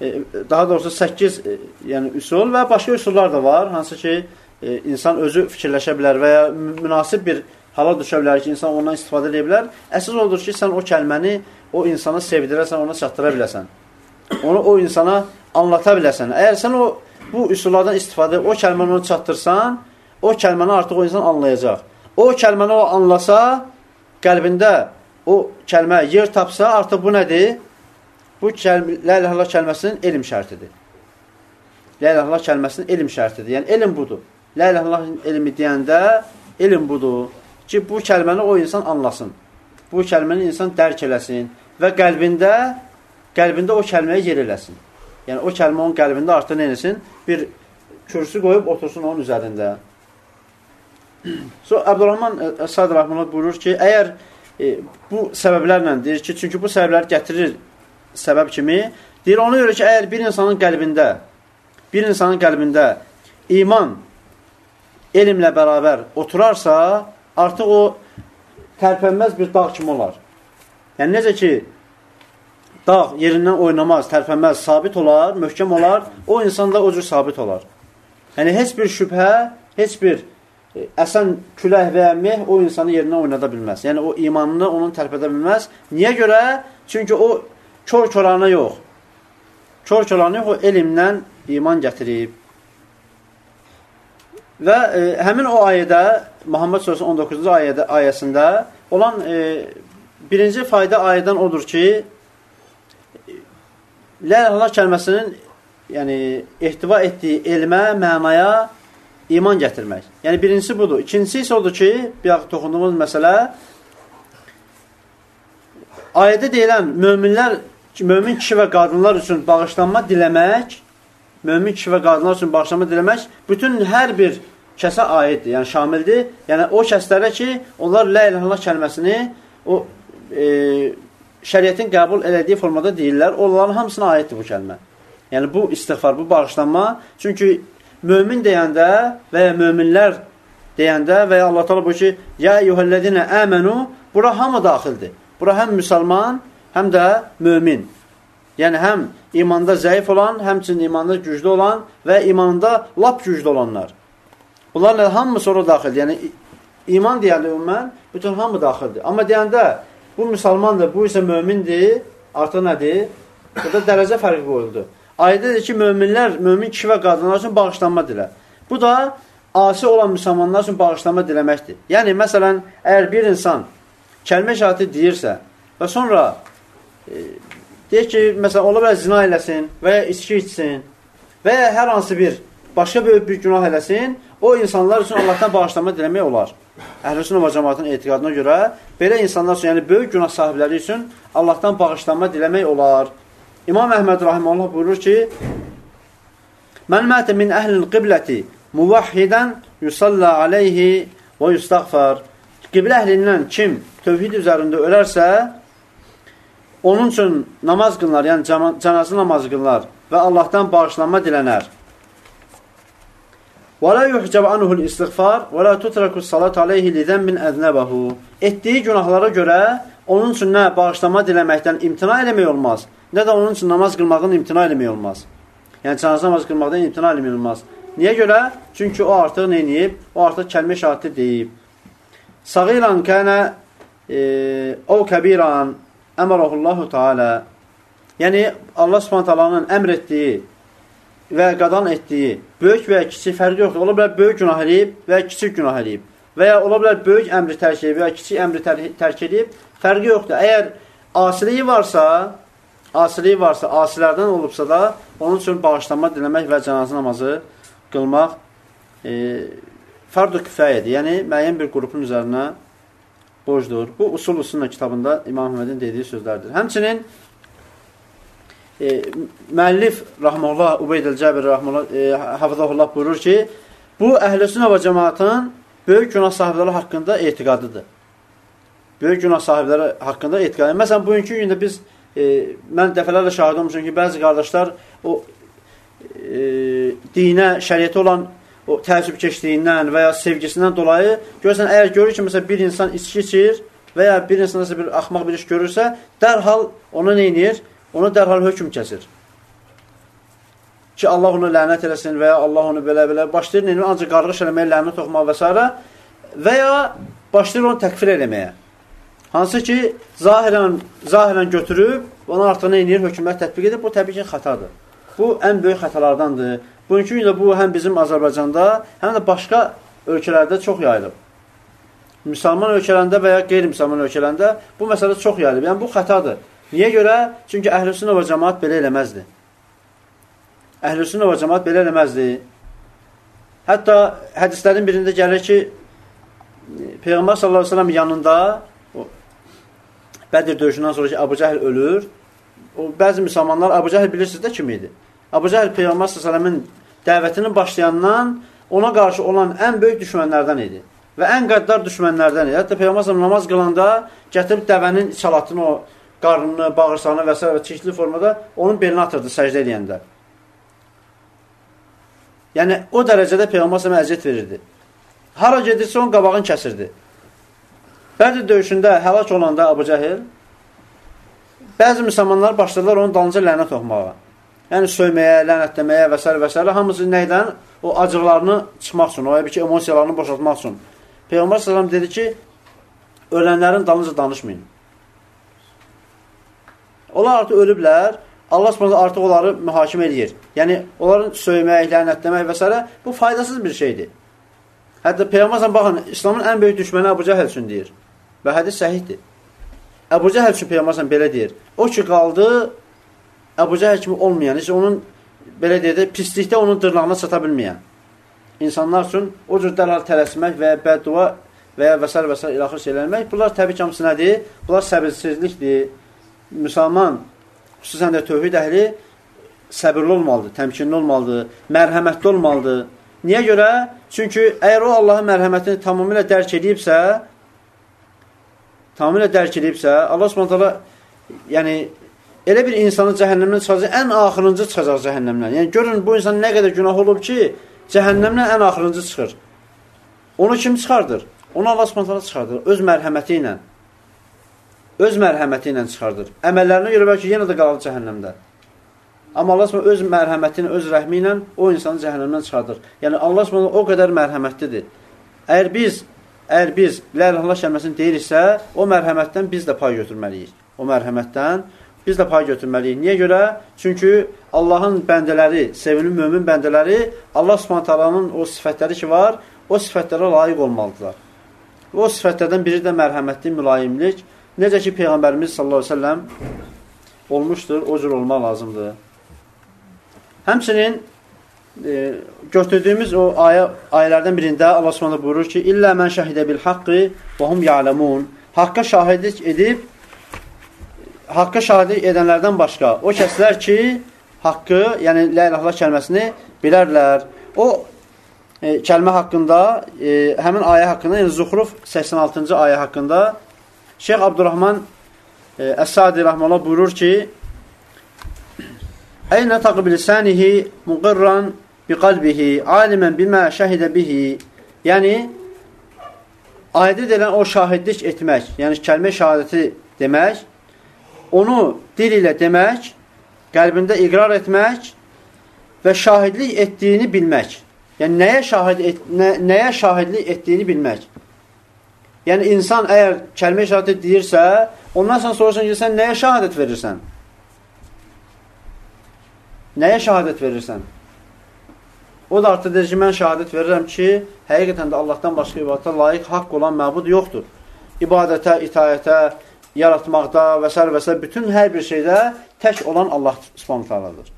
e, e, daha doğrusu 8 e, yəni üsul və başqa üsullar da var, hansı ki, e, insan özü fikirləşə bilər və ya münasib bir hala düşə bilər ki, insan ondan istifadə edə bilər. Əsas odur ki, sən o kəlməni o insana sevdirəsən, ona çatdıra biləsən. Onu o insana anlata biləsən. Əgər sən o bu üsullardan istifadə, o kəlməni onu çatdırsan, o kəlməni artıq o insan anlayacaq. O kəlməni o anlasa, qəlbində o kəlmə yer tapsa, artıq bu nədir? Bu kəlmə, lə iləhəllah kəlməsinin elm şərtidir. Lə iləhəllah kəlməsinin elm şərtidir. Yəni, elm budur. Lə iləhəllah elmi deyəndə elm budur ki, bu kəlməni o insan anlasın. Bu kəlməni insan dərk eləsin və qəlbində qəlbində o kəlməyə yer eləsin. Yəni, o kəlmə onun qəlbində artıq nə eləsin? Bir kürsü qoyub otursun onun üzərində. So, Əbdurrahman Sadir Rəhmanat buyurur ki, əgər e, bu səbəblərlə deyir ki, çünki bu səbəbləri gətirir səbəb kimi, deyir ona görə ki, əgər bir insanın qəlbində bir insanın qəlbində iman elmlə bərabər oturarsa, artıq o tərpənməz bir dağ kimi olar. Yəni, necə ki, dağ yerindən oynamaz, tərpənməz, sabit olar, möhkəm olar, o insan da o cür sabit olar. Yəni, heç bir şübhə, heç bir əsən külək və ya meh o insanı yerindən oynada bilməz. Yəni, o imanını onun tərpədə bilməz. Niyə görə? Çünki o kör-körana yox. Kör-körana yox, o elmdən iman gətirib. Və e, həmin o ayədə, Muhammed Suresi 19-cu ayədə, ayəsində olan e, birinci fayda ayədən odur ki, Lə-Allah kəlməsinin yəni, ehtiva etdiyi elmə, mənaya iman gətirmək. Yəni, birincisi budur. İkincisi isə odur ki, bir toxunduğumuz məsələ, ayədə deyilən möminlər, mömin kişi və qadınlar üçün bağışlanma diləmək, mömin kişi və qadınlar üçün bağışlanma diləmək, bütün hər bir kəsə aiddir, yəni şamildir. Yəni, o kəslərə ki, onlar lə iləhəllah kəlməsini o e, şəriyyətin qəbul elədiyi formada deyirlər, onların hamısına aiddir bu kəlmə. Yəni, bu istiğfar, bu bağışlanma. Çünki mömin deyəndə və ya möminlər deyəndə və ya Allah təala bu ki, ya eyyuhellezine amenu, bura hamı daxildir. Bura həm müsəlman, həm də mömin. Yəni, həm imanda zəif olan, həmçinin imanda güclü olan və imanda lap güclü olanlar. Bunlarla hamı sonra daxildir. Yəni, iman deyəndə ümumən, bütün hamı daxildir. Amma deyəndə, bu müsəlmandır, bu isə mömindir, artıq nədir? Burada dərəcə fərqi qoyuldu. Ayədə ki, möminlər, mömin kişi və qadınlar üçün bağışlanma dilə. Bu da asi olan müsəlmanlar üçün bağışlanma diləməkdir. Yəni, məsələn, əgər bir insan kəlmə şahidi deyirsə və sonra e, deyək ki, məsələn, ola bilər zina eləsin və ya içki içsin və ya hər hansı bir başqa böyük bir günah eləsin, o insanlar üçün Allahdan bağışlanma diləmək olar. Əhl-i və cəmatın etiqadına görə belə insanlar üçün, yəni böyük günah sahibləri üçün Allahdan bağışlanma diləmək olar. İmam Əhməd Rahiməllah buyurur ki, Mən mətə min əhlil qibləti muvahhidən yusalla aleyhi və yustaqfar. Qiblə əhlindən kim tövhid üzərində ölərsə, onun üçün namaz qınlar, yəni cənazı namazı qınlar və Allahdan bağışlanma dilənər. Və la yuhcab anhul istighfar və la tutraku salat alayhi li zənbin əznəbəhu. Etdiyi günahlara görə onun üçün nə bağışlanma diləməkdən imtina eləmək olmaz, nə də onun üçün namaz qılmağın imtina eləmək olmaz. Yəni cənazə namaz qılmaqdan imtina eləmək olmaz. Niyə görə? Çünki o artıq nə edib? O artıq kəlmə şahidi deyib. Sagiran kənə e, o kəbiran əmərəhullahu teala Yəni, Allah subhanət əmr etdiyi və qadan etdiyi böyük və ya kiçik fərqi yoxdur. Ola bilər böyük günah edib və ya kiçik günah edib. Və ya ola bilər böyük əmri tərk edib və ya kiçik əmri tərk edib. Fərqi yoxdur. Əgər asiliyi varsa, asiliyi varsa, asilərdən olubsa da, onun üçün bağışlanma diləmək və cənazı namazı qılmaq e, fardu küfəyədir. Yəni, müəyyən bir qrupun üzərinə borcdur. Bu, Usul Usunna kitabında İmam Hümədin dediyi sözlərdir. Həmçinin e, müəllif Rahmanullah, Ubeyd el-Cəbir Rahmanullah, e, Hafizahullah buyurur ki, bu əhl-i və cəmaatın böyük günah sahibləri haqqında etiqadıdır. Böyük günah sahibləri haqqında etiqadıdır. Məsələn, bugünkü gündə biz, e, mən dəfələrlə şahid olmuşum ki, bəzi qardaşlar o e, dinə, şəriyyətə olan o təəssüb keçdiyindən və ya sevgisindən dolayı görürsən, əgər görür ki, məsələn, bir insan içki içir və ya bir insan bir axmaq bir iş görürsə, dərhal ona nə edir? Ona dərhal hökm kəsir. Ki, Allah onu lənət eləsin və ya Allah onu belə-belə başlayır, neyini, ancaq qarğış eləməyə, lənət oxumaq və s. və ya başlayır onu təkfir eləməyə. Hansı ki, zahirən, zahirən götürüb, ona artıq nə edir? Hökmlər tətbiq edib, bu təbii ki, xatadır. Bu, ən böyük xətalardandır. Bugünkü gündə bu, həm bizim Azərbaycanda, həm də başqa ölkələrdə çox yayılıb. Müsəlman ölkələrində və ya qeyri-müsəlman ölkələrində bu məsələ çox yayılıb. Yəni, bu xətadır. Niyə görə? Çünki əhl-i və cəmaat belə eləməzdi. Əhl-i və cəmaat belə eləməzdi. Hətta hədislərin birində gəlir ki, Peyğəmbər sallallahu əleyhi və səlləm yanında o Bədir döyüşündən sonra ki, Əbu Cəhl ölür, o bəzi müsəlmanlar Əbu Cəhl bilirsiniz də kim idi? Əbu Cəhl Peyğəmbər s.ə.v-in dəvətinin başlayandan ona qarşı olan ən böyük düşmənlərdən idi. Və ən qəddar düşmənlərdən idi. Hətta Peyğəmbər namaz qılanda gətirib dəvənin içalatını, o qarnını, bağırsağını və s. və çeşitli formada onun belinə atırdı səcdə edəndə. Yəni, o dərəcədə Peyğəmbər əziyyət verirdi. Hara gedirsə, onun qabağını kəsirdi. Bədir döyüşündə həlak olanda Əbu Cəhil Bəzi müsəlmanlar başladılar onun dalınca lənət oxumağa. Yəni söyməyə, lənətləməyə və s. və s. Hamısı nəydən? O acıqlarını çıxmaq üçün, o ki, emosiyalarını boşaltmaq üçün. Peyğəmbər s.ə.v dedi ki, ölənlərin dalınca danışmayın. Onlar artıq ölüblər, Allah s.ə.v artıq onları mühakimə edir. Yəni, onların söymək, lənətləmək və s. bu faydasız bir şeydir. Hətta Peyğəmbər baxın, İslamın ən böyük düşməni Əbu Cəhəl üçün deyir. Və hədis səhiddir. Əbu Cəhəl üçün Peyğəmbər belə deyir. O ki, qaldı Əbu Cəhəl kimi olmayan, heç onun belə deyir, pislikdə onun dırnağına çata bilməyən insanlar üçün o cür dərhal tələsmək və ya bəddua və ya və s. və s. ilaxır şeylənmək, bunlar təbii ki, hamısı nədir? Bunlar səbirsizlikdir. Müsəlman, xüsusən də tövhid əhli səbirli olmalıdır, təmkinli olmalıdır, mərhəmətli olmalıdır. Niyə görə? Çünki əgər o Allahın mərhəmətini tamamilə dərk edibsə, tamamilə dərk edibsə, Allah Subhanahu yəni elə bir insanı cəhənnəmdən çıxacaq, ən axırıncı çıxacaq cəhənnəmdən. Yəni görün bu insan nə qədər günah olub ki, cəhənnəmdən ən axırıncı çıxır. Onu kim çıxardır? Onu Allah Subhanahu çıxardır öz mərhəməti ilə. Öz mərhəməti ilə çıxardır. Əməllərinə görə bəlkə yenə də qalır cəhənnəmdə. Amma Allah Subhanahu öz mərhəmətini, öz rəhmi ilə o insanı cəhənnəmdən çıxardır. Yəni Allah Subhanahu o qədər mərhəmətlidir. Əgər biz əgər biz la ilahe illallah kəlməsini deyiriksə, o mərhəmətdən biz də pay götürməliyik. O mərhəmətdən biz də pay götürməliyik. Niyə görə? Çünki Allahın bəndələri, sevimli mömin bəndələri Allah Subhanahu taalanın o sifətləri ki var, o sifətlərə layiq olmalıdırlar. O sifətlərdən biri də mərhəmətli, mülayimlik. Necə ki peyğəmbərimiz sallallahu əleyhi və səlləm olmuşdur, o cür olmaq lazımdır. Həmçinin e, götürdüyümüz o ayə, ayələrdən birində Allah Subhanahu buyurur ki: "İllə men şəhidə bil haqqi və hum ya'lemun." Haqqa şahidlik edib haqqa şahidlik edənlərdən başqa o kəslər ki, haqqı, yəni ilahe illallah kəlməsini bilərlər. O e, kəlmə haqqında, e, həmin ayə haqqında, yəni Zuhruf 86-cı ayə haqqında Şeyx Abdurrahman e, Əs-Sadi rəhməhullah buyurur ki: Əynə taqı bilisənihi muqirran biqalbihi, alimən bimə şəhidə bihi. Yəni, ayədə edilən o şahidlik etmək, yəni kəlmə şəhadəti demək, onu dil ilə demək, qəlbində iqrar etmək və şahidlik etdiyini bilmək. Yəni, nəyə, şahid et, nə, nəyə şahidlik etdiyini bilmək. Yəni, insan əgər kəlmə şəhadət deyirsə, ondan sonra soruşsan ki, sən nəyə şəhadət verirsən? Nəyə şəhadət verirsən? O da artıq deyir ki, mən şəhadət verirəm ki, həqiqətən də Allahdan başqa ibadətə layiq haqq olan məbud yoxdur. İbadətə, itayətə, yaratmaqda və s. və s. bütün hər bir şeydə tək olan Allah subhanət haladır.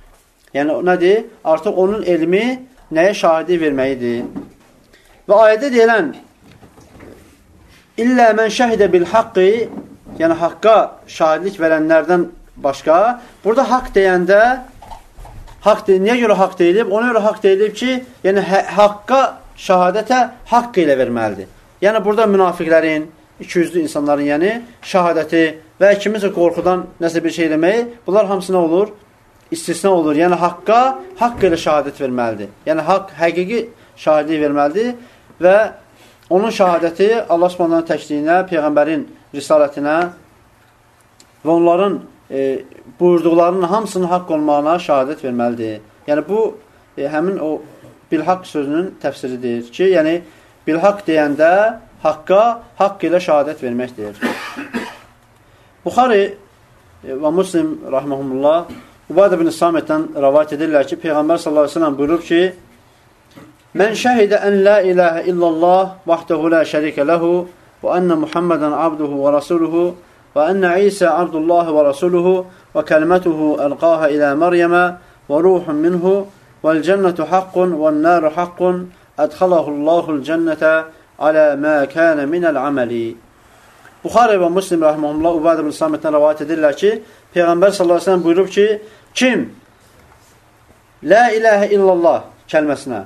Yəni, nədir? Artıq onun elmi nəyə şahidi verməyidir? Və ayədə deyilən İllə mən şəhidə bil haqqı yəni haqqa şahidlik verənlərdən başqa, burada haqq deyəndə haqq deyil. Niyə görə haqq deyilib? Ona görə haqq deyilib ki, yəni hə, haqqa şahadətə haqq ilə verməlidir. Yəni burada münafiqlərin, ikiyüzlü insanların, yəni şahadəti və kimisə qorxudan nəsə bir şey eləməyi, bunlar hamısı nə olur? İstisna olur. Yəni haqqa haqq ilə şahadət verməlidir. Yəni haqq həqiqi şahidlik verməlidir və onun şahadəti Allah Subhanahu təkliyinə, peyğəmbərin risalətinə və onların e, buyurduqlarının hamısının haqq olmağına şəhadət verməlidir. Yəni, bu, e, həmin o bilhaq sözünün təfsiridir ki, yəni, bilhaq deyəndə haqqa haqq ilə şəhadət verməkdir. Buxari e, və Muslim rahmehullah Ubad ibn Samətdən rəvayət edirlər ki, Peyğəmbər sallallahu əleyhi və səlləm buyurub ki: "Mən şəhidə en la ilaha illallah vahdehu la şərikə lehu və enne Muhammedan abduhu və rasuluhu və enne İsa abdullah və rasuluhu və kəlmətuhu alqaha ilə Məryəmə və ruhun minhu vəl cənnətu haqqun vən naru haqqun adxalahu Allahul cənnətə" alə mə kənə minəl aməli. Buxarə və Müslim rəhməhullah Ubad ibn Samətdən rəvayət edirlər ki, Peyğəmbər sallallahu əleyhi və səlləm buyurub ki, kim la ilahə illallah kəlməsinə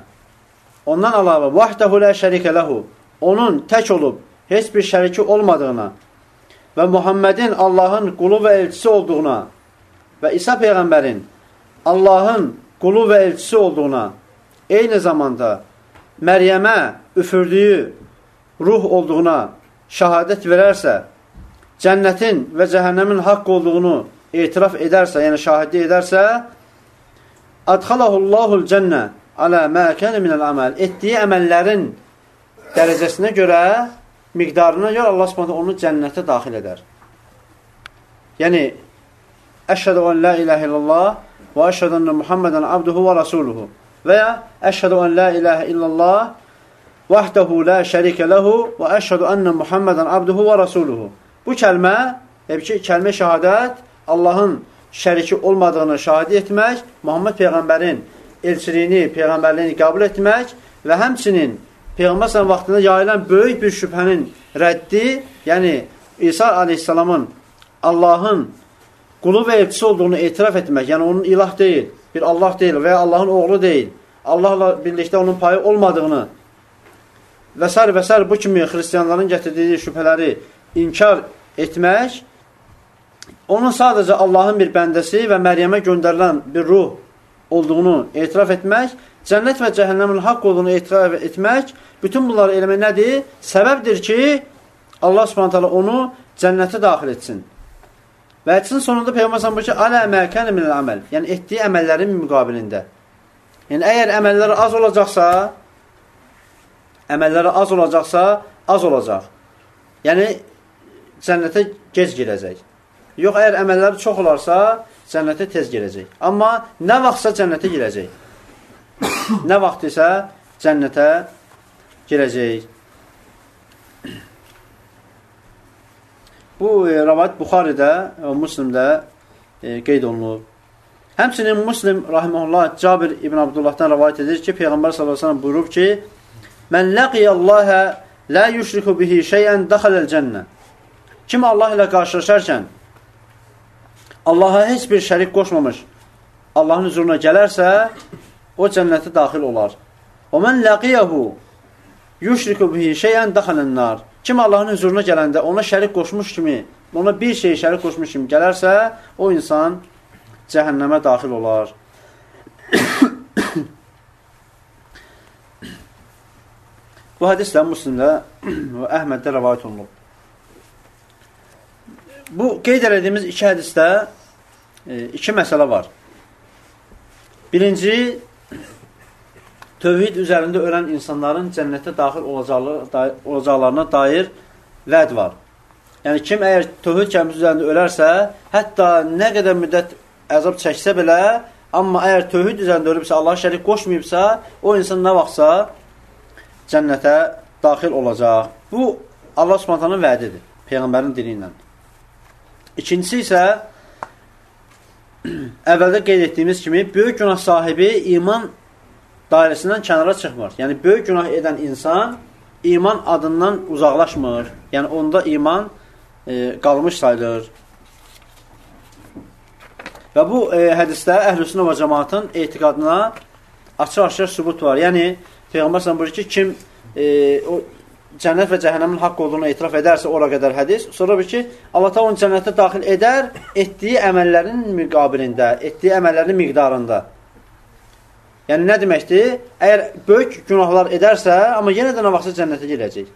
ondan əlavə vahdehu la şərikə lehu onun tək olub heç bir şəriki olmadığına və Muhammedin Allahın qulu və elçisi olduğuna və İsa peyğəmbərin Allahın qulu və elçisi olduğuna eyni zamanda Məryəmə üfürdüyü ruh olduğuna şəhadət verərsə, cənnətin və cəhənnəmin haqq olduğunu etiraf edərsə, yəni şahidlik edərsə, adxalahullahul cənnə alə mə kənə minəl əməl etdiyi əməllərin dərəcəsinə görə miqdarına görə Allah Subhanahu onu cənnətə daxil edər. Yəni əşhədu an la ilahe illallah və əşhədu enne Muhammedən abduhu və rasuluhu və ya əşhədu an la ilahe illallah vahdehu la şərikə lehu və əşhədu enne Muhammedən abduhu və rasuluhu. Bu kəlmə, ki, kəlmə şəhadət Allahın şəriki olmadığını şahidi etmək, Muhammed Peyğəmbərin elçiliyini, Peyğəmbərliyini qəbul etmək və həmçinin Peyğəmbər sən vaxtında yayılan böyük bir şübhənin rəddi, yəni İsa aleyhissalamın Allahın qulu və elçisi olduğunu etiraf etmək, yəni onun ilah deyil, bir Allah deyil və ya Allahın oğlu deyil, Allahla birlikdə onun payı olmadığını və s. və s. bu kimi xristiyanların gətirdiyi şübhələri inkar etmək, onun sadəcə Allahın bir bəndəsi və Məryəmə göndərilən bir ruh olduğunu etiraf etmək, cənnət və cəhənnəmin haqq olduğunu etiraf etmək, bütün bunları eləmək nədir? Səbəbdir ki, Allah subhanət hala onu cənnətə daxil etsin. Və hədisin sonunda Peyğəmbər sallallahu əleyhi və səlləm alə məkən minəl əməl. Yəni etdiyi əməllərin müqabilində. Yəni əgər əməlləri az olacaqsa, əməlləri az olacaqsa, az olacaq. Yəni cənnətə gec girəcək. Yox, əgər əməlləri çox olarsa, cənnətə tez girəcək. Amma nə vaxtsa cənnətə girəcək. nə vaxt isə cənnətə girəcək. Bu e, rəvayət Buxaridə və Müslimdə e, qeyd olunur. Həmçinin Müslim rahimehullah Cabir ibn Abdullahdan rəvayət edir ki, Peyğəmbər sallallahu əleyhi və səlləm buyurub ki: "Mən laqiyallaha la yushriku bihi şey'an dakhalal cennə." Kim Allah ilə qarşılaşarkən Allaha heç bir şərik qoşmamış Allahın huzuruna gələrsə, o cənnətə daxil olar. O mən laqiyahu yushriku bihi şey'an dakhalan nar. Kim Allahın huzuruna gələndə ona şərik qoşmuş kimi, ona bir şey şərik qoşmuş kimi gələrsə, o insan cəhənnəmə daxil olar. Bu hədislə Müslimdə və Əhməddə rəvayət olunub. Bu qeyd elədiyimiz iki hədisdə e, iki məsələ var. Birinci, tövhid üzərində ölən insanların cənnətə daxil olacaqlarına dair vəd var. Yəni, kim əgər tövhid kəmisi üzərində ölərsə, hətta nə qədər müddət əzab çəksə belə, amma əgər tövhid üzərində ölübsə, Allah şərik qoşmayıbsa, o insan nə vaxtsa cənnətə daxil olacaq. Bu, Allah subhantanın vədidir, Peyğəmbərin dili ilə. İkincisi isə, əvvəldə qeyd etdiyimiz kimi, böyük günah sahibi iman dairəsindən kənara çıxmır. Yəni, böyük günah edən insan iman adından uzaqlaşmır. Yəni, onda iman e, qalmış sayılır. Və bu e, hədisdə əhl-üsünə və cəmaatın etiqadına açıq-açıq sübut var. Yəni, Peyğəmbər sən buyurur ki, kim e, o cənnət və cəhənnəmin haqq olduğunu etiraf edərsə, ora qədər hədis. Sonra bir ki, Allah ta onu cənnətə daxil edər, etdiyi əməllərin müqabilində, etdiyi əməllərin miqdarında. Yəni, nə deməkdir? Əgər böyük günahlar edərsə, amma yenə də nə vaxtsa cənnətə girəcək.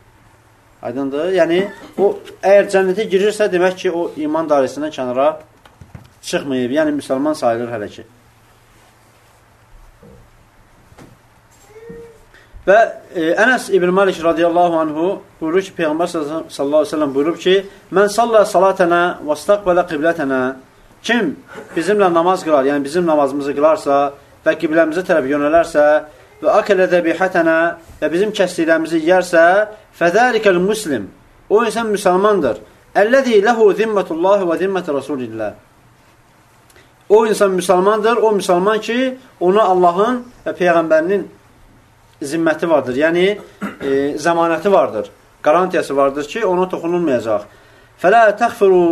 Aydındır? Yəni, o, əgər cənnətə girirsə, demək ki, o iman dairəsindən kənara çıxmayıb. Yəni, müsəlman sayılır hələ ki. Və e, Ənəs İbn Malik radiyallahu anhu buyurur ki, Peyğəmbər sallallahu aleyhi ve sellem buyurub ki, Mən salla salatənə və staqbələ qiblətənə Kim bizimlə namaz qılar, yəni bizim namazımızı qılarsa və qibləmizə tərəf yönələrsə və akələ dəbihətənə və bizim kəsdiklərimizi yərsə, fədəlikəl muslim. O insan müsəlmandır. Əlləzi ləhu zimmətullahi və zimmət Rasulillah. O insan müsəlmandır, o müsəlman ki, ona Allahın və Peyğəmbərinin zimməti vardır. Yəni, e, zəmanəti vardır. Qarantiyası vardır ki, ona toxunulmayacaq. Fələ təxfiru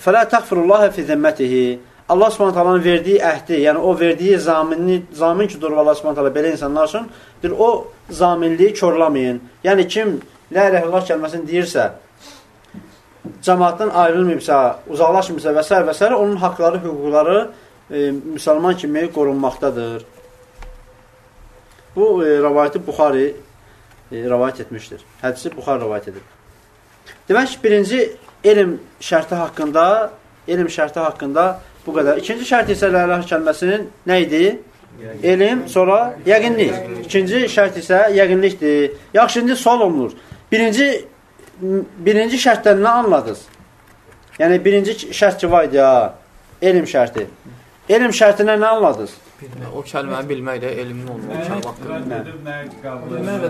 fələ təxfirullaha fi zimmətihi. Allah Subhanahu taalanın verdiyi əhdi, yəni o verdiyi zaminni, zamin ki, durur Allah Subhanahu taala belə insanlar üçün, bir o zaminliyi körləməyin. Yəni kim la ilahe illallah kəlməsini deyirsə, cəmaatdan ayrılmayıbsa, uzaqlaşmırsa və s. və s. onun haqqları, hüquqları e, müsəlman kimi qorunmaqdadır. Bu e, rəvayəti Buxari e, rəvayət etmişdir. Hədisi Buxari rəvayət edib. Demək ki, birinci elm şərti haqqında, elm şərti haqqında bu qədər. İkinci şərt isə lələ kəlməsinin nə idi? Elm, sonra yəqinlik. İkinci şərt isə yəqinlikdir. Yaxşı, indi sual olunur. Birinci, birinci şərtdən nə anladınız? Yəni, birinci şərt ki, var idi ya, elm şərti. Elm şərtinə nə anladınız? Bilmək, o kəlməni bilmək də elmin olmaq kəlmə haqqında.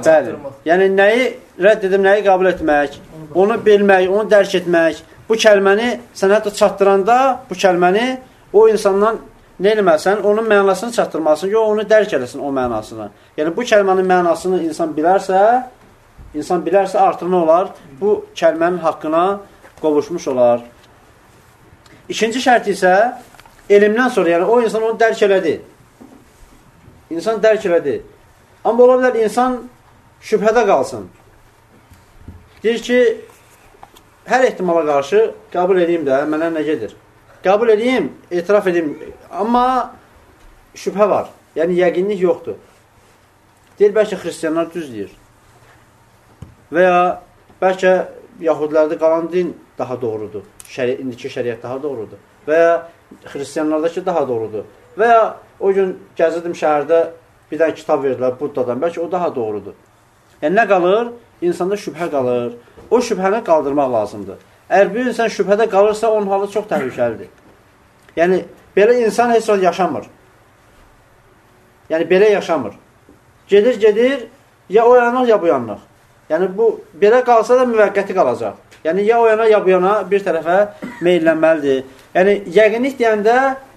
Bəli. Yəni, nəyi rədd edib, nəyi qəbul etmək, onu bilmək, onu dərk etmək, bu kəlməni sənə çatdıranda, bu kəlməni o insandan nə eləməsən, onun mənasını çatdırmasın, yox, onu dərk eləsin o mənasını. Yəni, bu kəlmənin mənasını insan bilərsə, insan bilərsə artıq nə olar? Bu kəlmənin haqqına qovuşmuş olar. İkinci şərt isə elmdən sonra, yəni o insan onu dərk elədi. İnsan dərk elədi. Amma ola bilər insan şübhədə qalsın. Deyir ki, hər ehtimala qarşı qəbul edeyim də, mənə nə gedir? Qəbul edeyim, etiraf edeyim. Amma şübhə var. Yəni, yəqinlik yoxdur. Deyir, bəlkə xristiyanlar düz deyir. Və ya bəlkə yahudilərdə qalan din daha doğrudur. Şəri indiki şəriət daha doğrudur. Və ya xristianlardakı daha doğrudur. Və ya o gün gəzirdim şəhərdə bir dənə kitab verdilər Buddadan. Bəlkə o daha doğrudur. Yəni nə qalır? İnsanda şübhə qalır. O şübhəni qaldırmaq lazımdır. Əgər bir insan şübhədə qalırsa, onun halı çox təhlükəlidir. Yəni belə insan heç vaxt yaşamır. Yəni belə yaşamır. Gedir, gedir, ya o yanıq, ya bu yanıq. Yəni bu belə qalsa da müvəqqəti qalacaq. Yəni ya o yana, ya bu yana bir tərəfə meyllənməlidir. Yəni yəqinlik deyəndə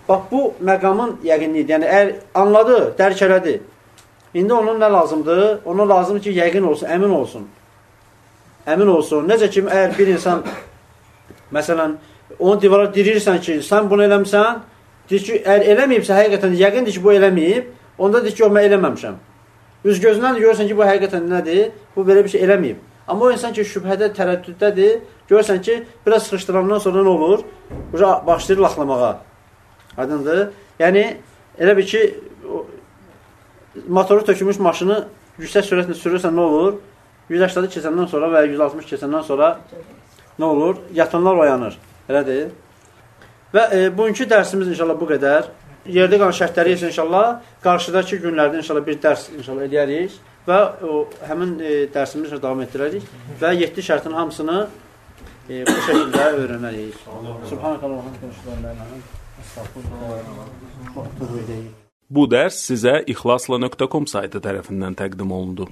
bax bu məqamın yəqinliyidir. Yəni əgər anladı, dərk elədi. İndi onun nə lazımdır? Ona lazımdır ki, yəqin olsun, əmin olsun. Əmin olsun. Necə ki, əgər bir insan məsələn onu divara dirirsən ki, sən bunu eləmsən, deyir ki, əgər eləməyibsə, həqiqətən yəqindir ki, bu eləməyib, onda deyir ki, yox, mən eləməmişəm. Üz gözündən də görürsən ki, bu həqiqətən nədir? Bu belə bir şey eləməyib. Amma o insan ki, şübhədə, tərəddüddədir, görürsən ki, biraz sıxışdırandan sonra nə olur? Başlayır laxlamağa. Aydındır? Yəni, elə bir ki, motoru tökülmüş maşını yüksək sürətlə sürürsən, nə olur? 180 keçəndən sonra və ya 160 keçəndən sonra nə olur? Yatanlar oyanır. Elədir? Və e, bugünkü dərsimiz inşallah bu qədər. Yerdə qalan şərtləri isə inşallah qarşıdakı günlərdə inşallah bir dərs inşallah eləyərik və o həmin e, dərsimizi davam etdirərik və 7 şərtin hamısını e, bu şəkildə öyrənərik. Subhanakallah Bu dərs sizə ixlasla.com saytı tərəfindən təqdim olundu.